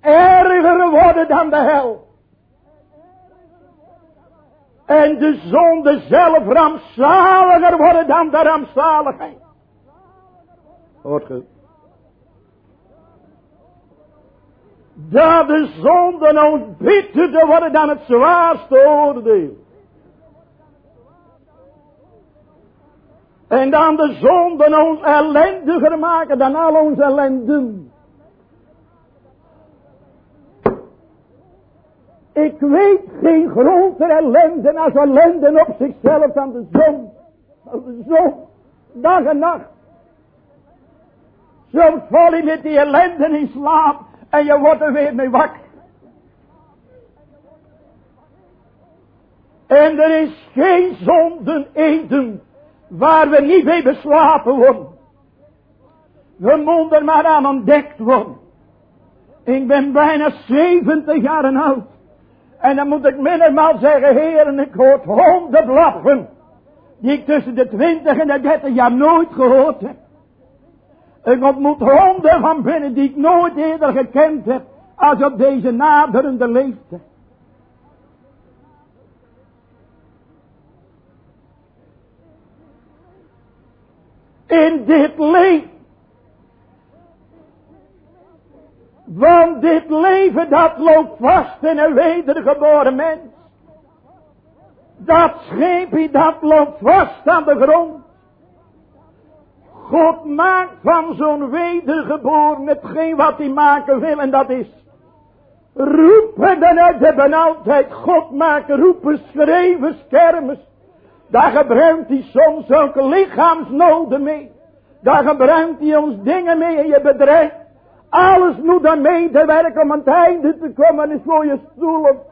erger worden dan de hel. En de zonde zelf rampzaliger worden dan de rampzaligheid. Hoort ge? Dat de zonden ons bitterder worden dan het zwaarste oordeel. En dan de zonden ons ellendiger maken dan al onze ellenden. Ik weet geen grotere ellende als ellende op zichzelf dan de zon. Dan de zon. Dag en nacht. Soms val je met die ellende in slaap en je wordt er weer mee wakker. En er is geen zonden eten waar we niet mee beslapen worden. We moeten maar aan ontdekt worden. Ik ben bijna 70 jaar oud. En dan moet ik minimaal zeggen, heren, ik hoor honden blaffen. Die ik tussen de 20 en de 30 jaar nooit gehoord heb. Ik ontmoet honden van binnen die ik nooit eerder gekend heb. Als op deze naderende leeftijd. In dit leven Want dit leven dat loopt vast in een wedergeboren mens. Dat scheepje dat loopt vast aan de grond. God maakt van zo'n wedergeboren hetgeen wat hij maken wil en dat is roepen dan uit de benauwdheid. God maakt roepen, schreeuwen, skermers. Daar gebruikt hij soms ook lichaamsnoden mee. Daar gebruikt hij ons dingen mee in je bedrijf. Alles moet dan mee te werken om aan het einde te komen is voor je stoel op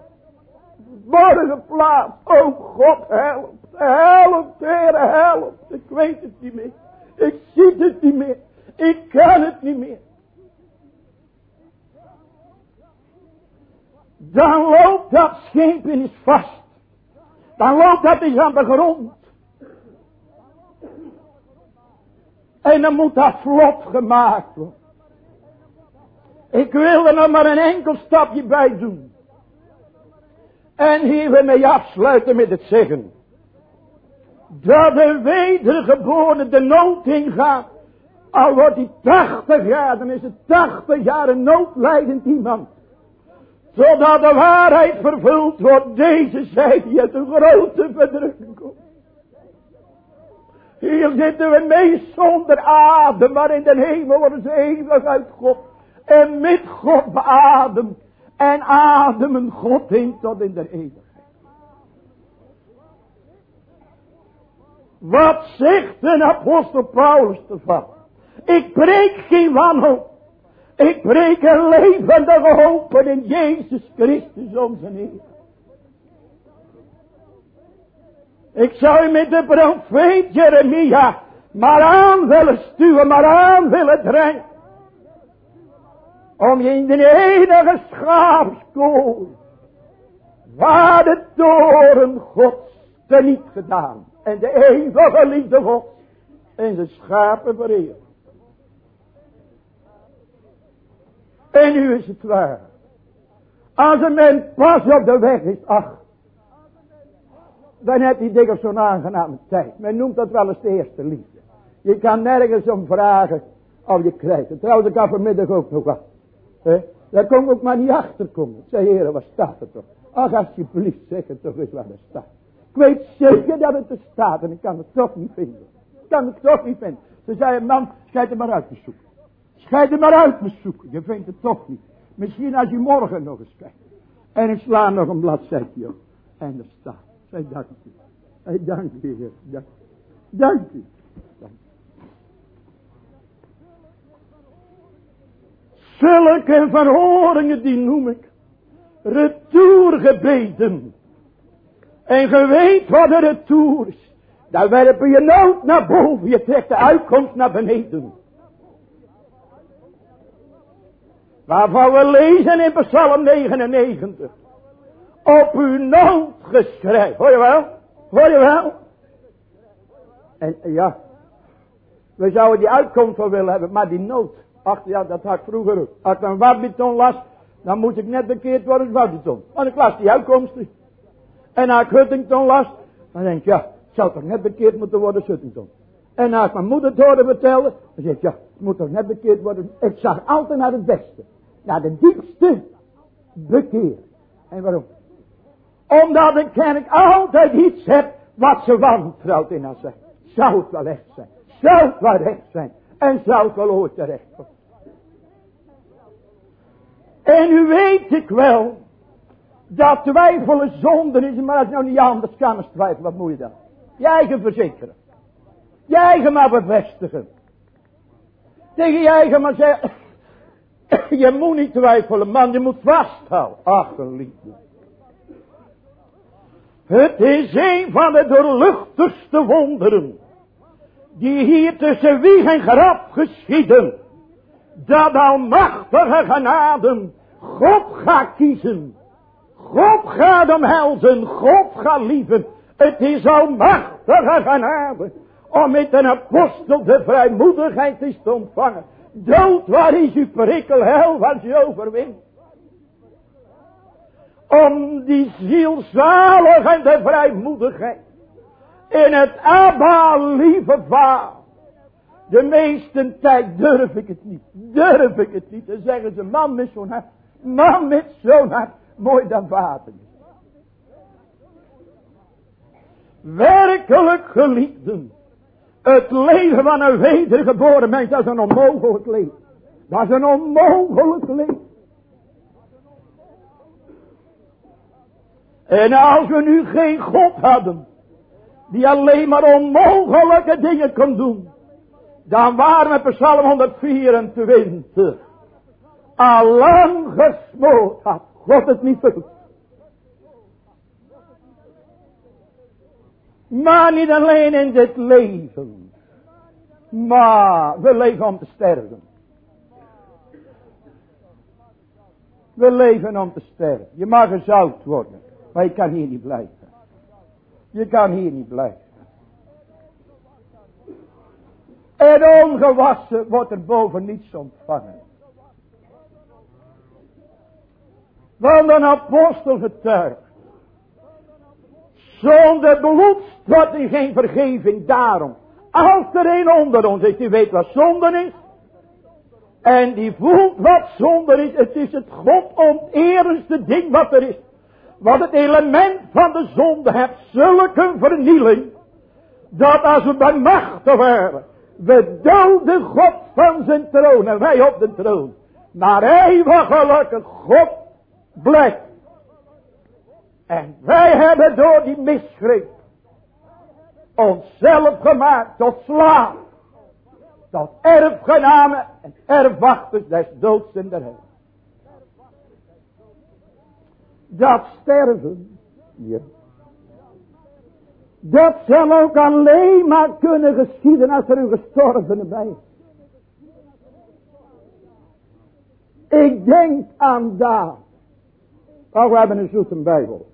morgen plaats. Oh God, help, help, Heer, help. Ik weet het niet meer. Ik zie het niet meer. Ik kan het niet meer. Dan loopt dat scheep in is vast. Dan loopt dat eens aan de grond. En dan moet dat vlot gemaakt worden. Ik wil er nog maar een enkel stapje bij doen. En hier we mee afsluiten met het zeggen. Dat de wedergeboren de nood ingaat. Al wordt hij 80 jaar, dan is het 80 jaar een noodlijdend iemand. Zodat de waarheid vervuld wordt. Deze zij die uit grote verdrukking komt. Hier zitten we meest zonder adem, maar in de hemel worden ze eeuwig uit God en met God beadem en ademen God in tot in de eeuwigheid. Wat zegt de apostel Paulus ervan? Ik preek geen wanhoop. Ik preek een levendige hoop in Jezus Christus onze Heer. Ik zou met de profeet Jeremia maar aan willen stuwen, maar aan willen dringen. Om je in de enige schaapskool. Waar de toren gods niet gedaan. En de eeuwige liefde God. En zijn schapen vereerd. En nu is het waar. Als een mens pas op de weg is, ach. Dan heb je dikwijls zo'n aangename tijd. Men noemt dat wel eens de eerste liefde. Je kan nergens om vragen Als je krijgt. Trouwens, ik had vanmiddag ook nog wat. He? Daar kon ik ook maar niet achter komen. Ik heren, wat staat er toch? Ach, alsjeblieft, zeg het toch eens waar er staat. Ik weet zeker dat het er staat en ik kan het toch niet vinden. Ik kan het toch niet vinden. Ze zei, man, schijt er maar uit te zoeken. Schijt er maar uit te zoeken. Je vindt het toch niet. Misschien als je morgen nog eens kijkt. En ik sla nog een bladzijde op. En er staat. Zij dank u. Hij dank u, Heer. Dank, dank u. Dank. Zulke verhoringen die noem ik. Retourgebeden. En je weet wat een retour is. Dan werpen je nood naar boven. Je trekt de uitkomst naar beneden. Waarvan we lezen in Psalm 99. Op uw nood geschreven. Hoor je wel? Hoor je wel? En ja. We zouden die uitkomst wel willen hebben. Maar die nood. Ach ja, dat had ik vroeger ook. Als ik een warbiton las. Dan moest ik net bekeerd worden als warbiton. Want ik las die uitkomsten. En als ik Huttington las. Dan denk ik ja. Ik zou toch net bekeerd moeten worden Huttington. En als mijn moeder het hoorde vertellen. Dan zeg ik ja. Het moet toch net bekeerd worden. Ik zag altijd naar het beste. Naar de diepste bekeer. En waarom? Omdat ik kennelijk altijd iets heb wat ze wantrouwt in haar zegt. Zou het wel echt zijn. Zou het wel recht zijn. En ooit terecht. En nu weet ik wel. Dat twijfelen zonde is. Maar als nou niet anders kan als twijfelen. Wat moet je dan? Je eigen verzekeren. Je eigen maar bevestigen. Tegen je eigen maar zeggen. Je moet niet twijfelen man. Je moet vasthouden. Ach liefde. Het is een van de doorluchtigste wonderen. Die hier tussen wieg en geschieden. Dat almachtige genade God gaat kiezen. God gaat omhelzen. God gaat lieven. Het is almachtige genade. Om met een apostel de vrijmoedigheid is te ontvangen. Dood, waar is uw prikkel? Hel, wat je overwint om die zielzalige vrijmoedigheid in het Abba lieve vader. De meeste tijd durf ik het niet, durf ik het niet. Dan zeggen ze, man met zo'n hart, man met zo'n hart, mooi dan vader. Werkelijk geliefden, het leven van een wedergeboren mens, dat is een onmogelijk leven. Dat is een onmogelijk leven. En als we nu geen God hadden, die alleen maar onmogelijke dingen kon doen, dan waren we Psalm 124 al lang gesmoord had God het niet verdoet. Maar niet alleen in dit leven, maar we leven om te sterven. We leven om te sterven. Je mag gezout worden. Maar je kan hier niet blijven. Je kan hier niet blijven. En ongewassen wordt er boven niets ontvangen. Want een apostel getuigt. Zonder bloed wordt er geen vergeving daarom. Als er een onder ons is die weet wat zonde is. En die voelt wat zonde is. Het is het God onteerendste ding wat er is. Want het element van de zonde heeft zulke vernieling. Dat als we bij macht waren. We doden God van zijn troon. En wij op de troon. Maar eeuwig gelukkig God blijft. En wij hebben door die misgreep. Onszelf gemaakt tot slaaf. Tot erfgenamen en erfwachters des doods in de hel. Dat sterven hier. Dat zal ook alleen maar kunnen geschieden als er een gestorvene bij is. Ik denk aan daar. Oh, we hebben een zoete Bijbel.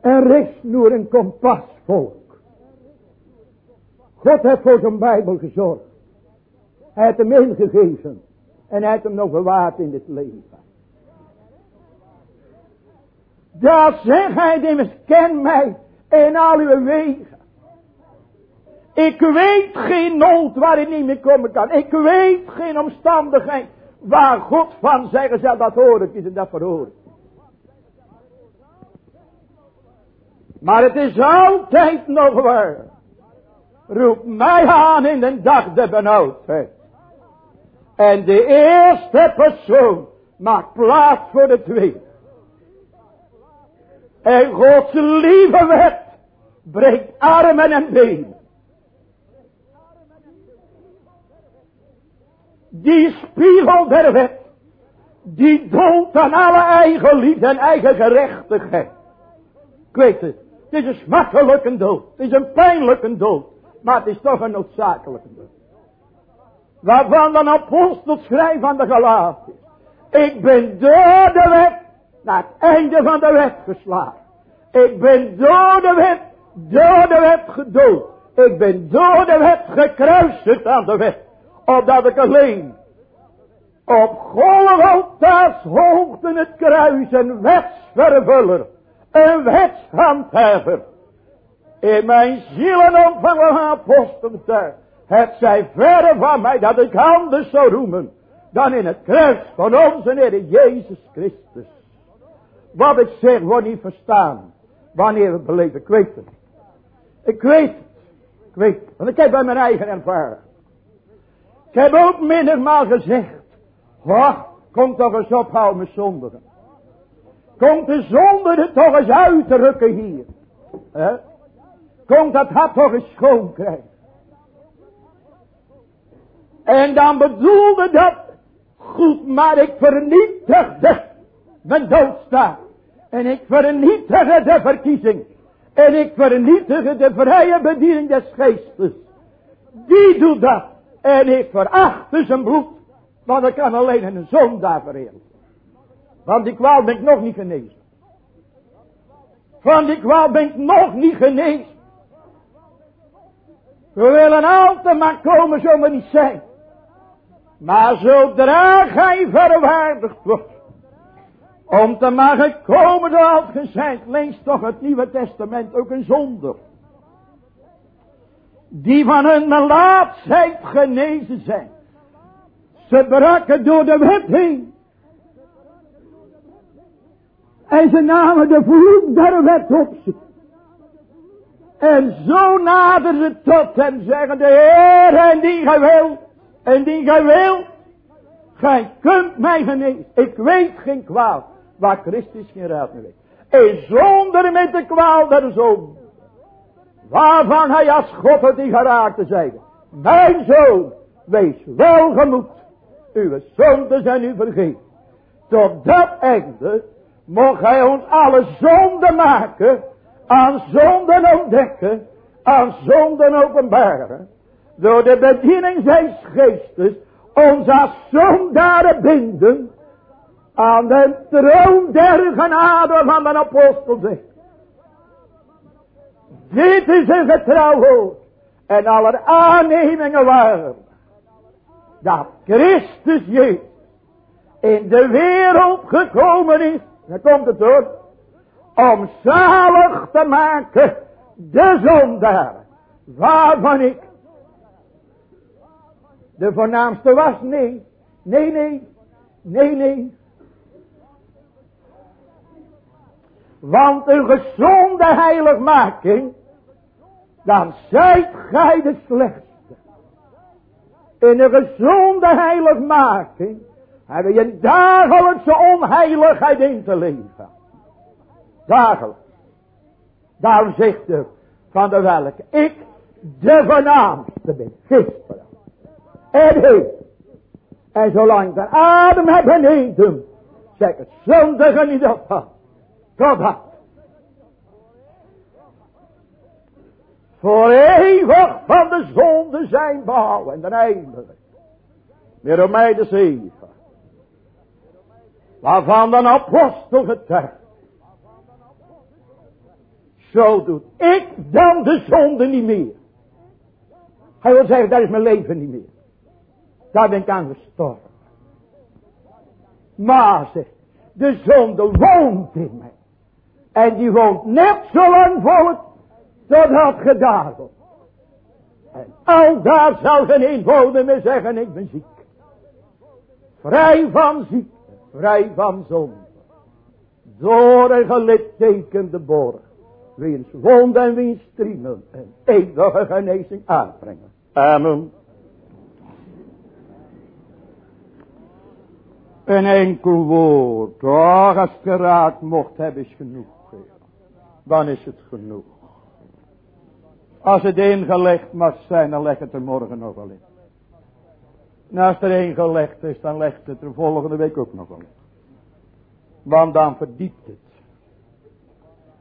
Er is nu een kompasvolk. God heeft voor zijn Bijbel gezorgd. Hij heeft hem ingegeven. En hij heeft hem nog bewaard in het leven. Daar zegt hij immers, ken mij in al uw wegen. Ik weet geen nood waar ik niet meer komen kan. Ik weet geen omstandigheid waar God van zeggen zal dat hoor ik is en dat verhoor ik. Maar het is altijd nog waar. Roep mij aan in de dag de benauwdheid. En de eerste persoon maakt plaats voor de tweede. En Gods lieve wet breekt armen en benen. Die spiegel der wet, die doodt aan alle eigen liefde en eigen gerechtigheid. Ik weet het, het is een smakkelijke dood, het is een pijnlijke dood, maar het is toch een noodzakelijke dood. Waarvan de apostel schrijft aan de Galaten. Ik ben door de wet naar het einde van de wet geslagen. Ik ben door de wet, door de wet gedood. Ik ben door de wet gekruisigd aan de wet. Opdat ik alleen op Golgotha's hoogte het kruis een wetsvervuller, een wetshandhaver. In mijn zielen ontvangen apostel het zij verre van mij dat ik anders zou roemen dan in het kruis van onze Heer Jezus Christus. Wat ik zeg wordt niet verstaan wanneer we beleven. Ik weet het. Ik weet het. Ik weet het. Want ik heb bij mijn eigen ervaring. Ik heb ook mindermaal gezegd. Oh, kom toch eens ophouden met zondigen. Komt de zonde toch eens uitdrukken hier. He? Komt dat hart toch eens schoon krijgen. En dan bedoelde dat goed, maar ik vernietigde mijn doodstaat. En ik vernietige de verkiezing. En ik vernietige de vrije bediening des geestes. Die doet dat. En ik veracht zijn bloed. Want ik kan alleen een zondaar vereren. Want die kwaal ben ik nog niet genezen. Van die kwaal ben ik nog niet genezen. We willen altijd maar komen, zo maar niet zijn. Maar zodra gij verwaardigd wordt. Om te mogen komen zoals gezegd. Lees toch het Nieuwe Testament ook een zonder. Die van hun melaatsheid genezen zijn. Ze braken door de wet heen. En ze namen de vloek der wet op zich. En zo naderden ze tot hem zeggen, de Heer en die gij wilt, en die gij wilt, gij kunt mij genezen. Ik weet geen kwaad, waar Christus geen raad meer weet. En zonder met de kwaal der zoon, waarvan hij als God die geraakte zeide, mijn zoon, wees welgemoed, uw zonden zijn u vergeven. Tot dat einde mocht hij ons alle zonden maken, aan zonden ontdekken, aan zonden openbaren, door de bediening zijns geestes, ons als zondaren binden, aan de troon der genade van de apostel zegt. Dit is een getrouw woord en aller aannemingen waar dat Christus Jezus in de wereld gekomen is, dan komt het door, om zalig te maken de zondaar, waarvan ik de voornaamste was? Nee, nee, nee, nee, nee. Want een gezonde heiligmaking, dan zijt gij de slechtste. In een gezonde heiligmaking hebben je dagelijkse onheiligheid in te leven. Dagelijks. Daarom zegt de van de welke ik de voornaamste ben. Gisteren. En heet. En zolang de adem heb en zeg het zondige niet op. Totdat. Voor eeuwig van de zonde zijn behouden. En dan eindelijk. Meer om mij de zeven. Waarvan de apostel getuigt. Zo doet ik dan de zonde niet meer. Hij wil zeggen, dat is mijn leven niet meer. Daar ben ik aan gestorven. Maar de zonde woont in mij. En die woont net zo lang voort, totdat gedaan wordt. En al daar zal geen inwoner meer zeggen, ik ben ziek. Vrij van ziekte, vrij van zonde. Door een gelittekende borg. Wiens wond en wiens striemen een eeuwige genezing aanbrengen. Amen. Een enkel woord. Och, als geraakt mocht hebben is genoeg. Dan is het genoeg. Als het ingelegd mag zijn, dan leg het er morgen nog wel in. En als er ingelegd is, dan legt het er volgende week ook nog wel in. Want dan verdiept het.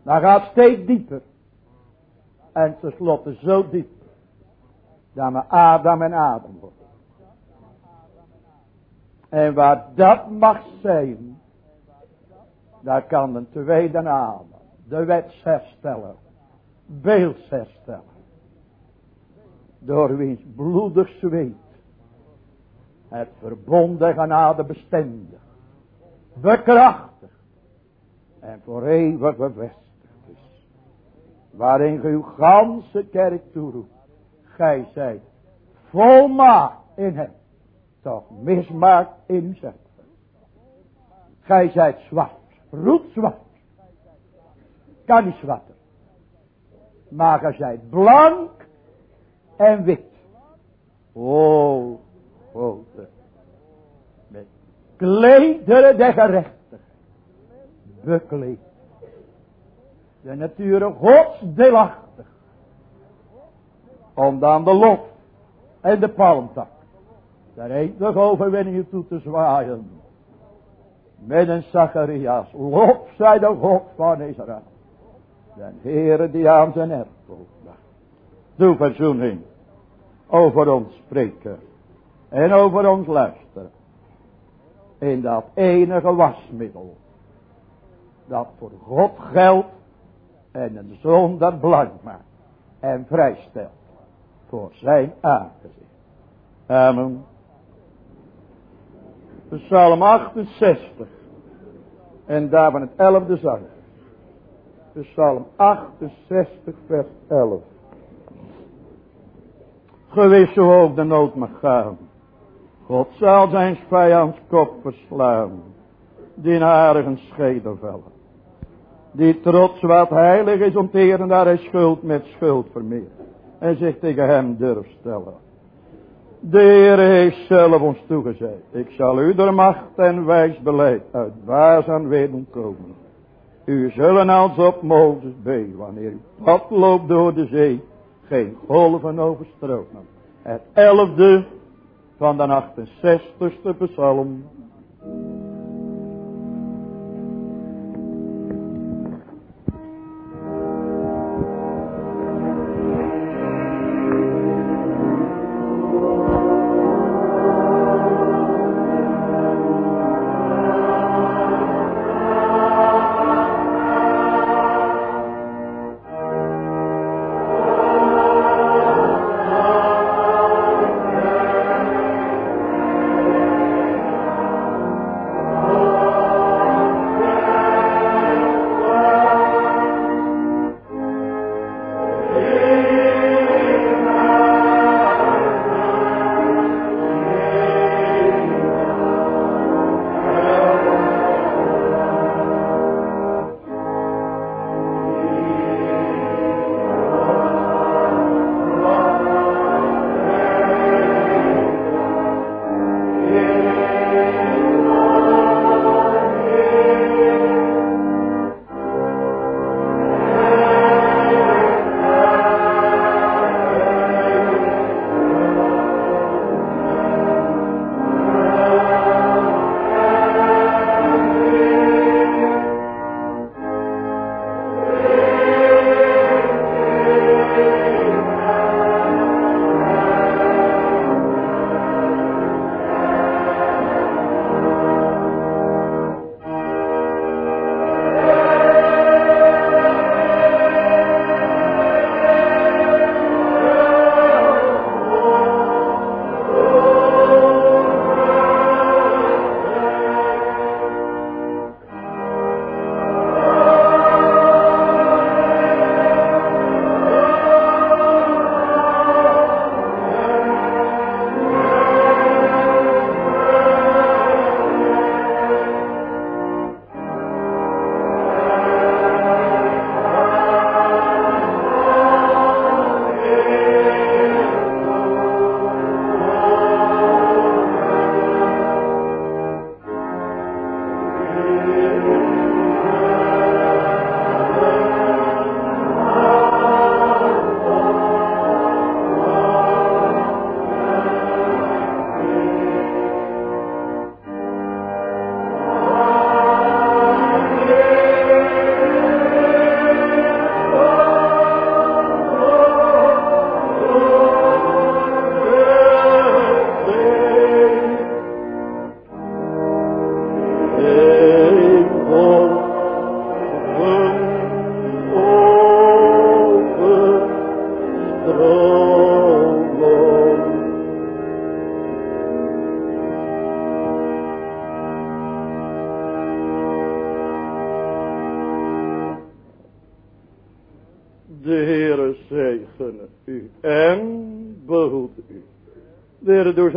Dan gaat het steeds dieper. En tenslotte zo diep. Dat we Adam en Adam worden. En waar dat mag zijn. Daar kan een tweede Adam. De wetshersteller. Beeldshersteller. Door wiens bloedig zweet. Het verbonden genade bestendig. Bekrachtigd. En voor eeuwig bevestigd is. Waarin ge uw ganse kerk toeroept. Gij zijt volmaakt in hem. Toch mismaakt in uzelf. Gij zijt zwart. Roetzwart. Kan niet zwarter. Maar gij zijt blank en wit. Oh, oh, met klederen der gerechtigheid. Bekleed. De natuur gods deelachtig. Om dan de lof en de palmtak. Daar eeuwig overwinningen toe te zwaaien. Met een Zacharias. Lof zij de God van Israël. De Heere die aan zijn erfgoed Doe verzoening over ons spreken. En over ons luisteren. In dat enige wasmiddel. Dat voor God geldt. En een zonder blank maakt. En vrijstelt. Voor zijn aangezicht. Amen. Psalm 68. En daarvan het elfde zang. Psalm 68 vers 11. Gewis zo ook de nood mag gaan. God zal zijn vijands kop verslaan. Die een schedel vellen. Die trots wat heilig is om tegen daar hij schuld met schuld vermeert. En zich tegen hem durft stellen. De Heer heeft zelf ons toegezegd. Ik zal u door macht en wijs beleid uit baas aan doen komen. U zullen als op Mozes B, wanneer u pad loopt door de zee, geen golven overstromen. Het elfde van de 68ste psalm.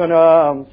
De door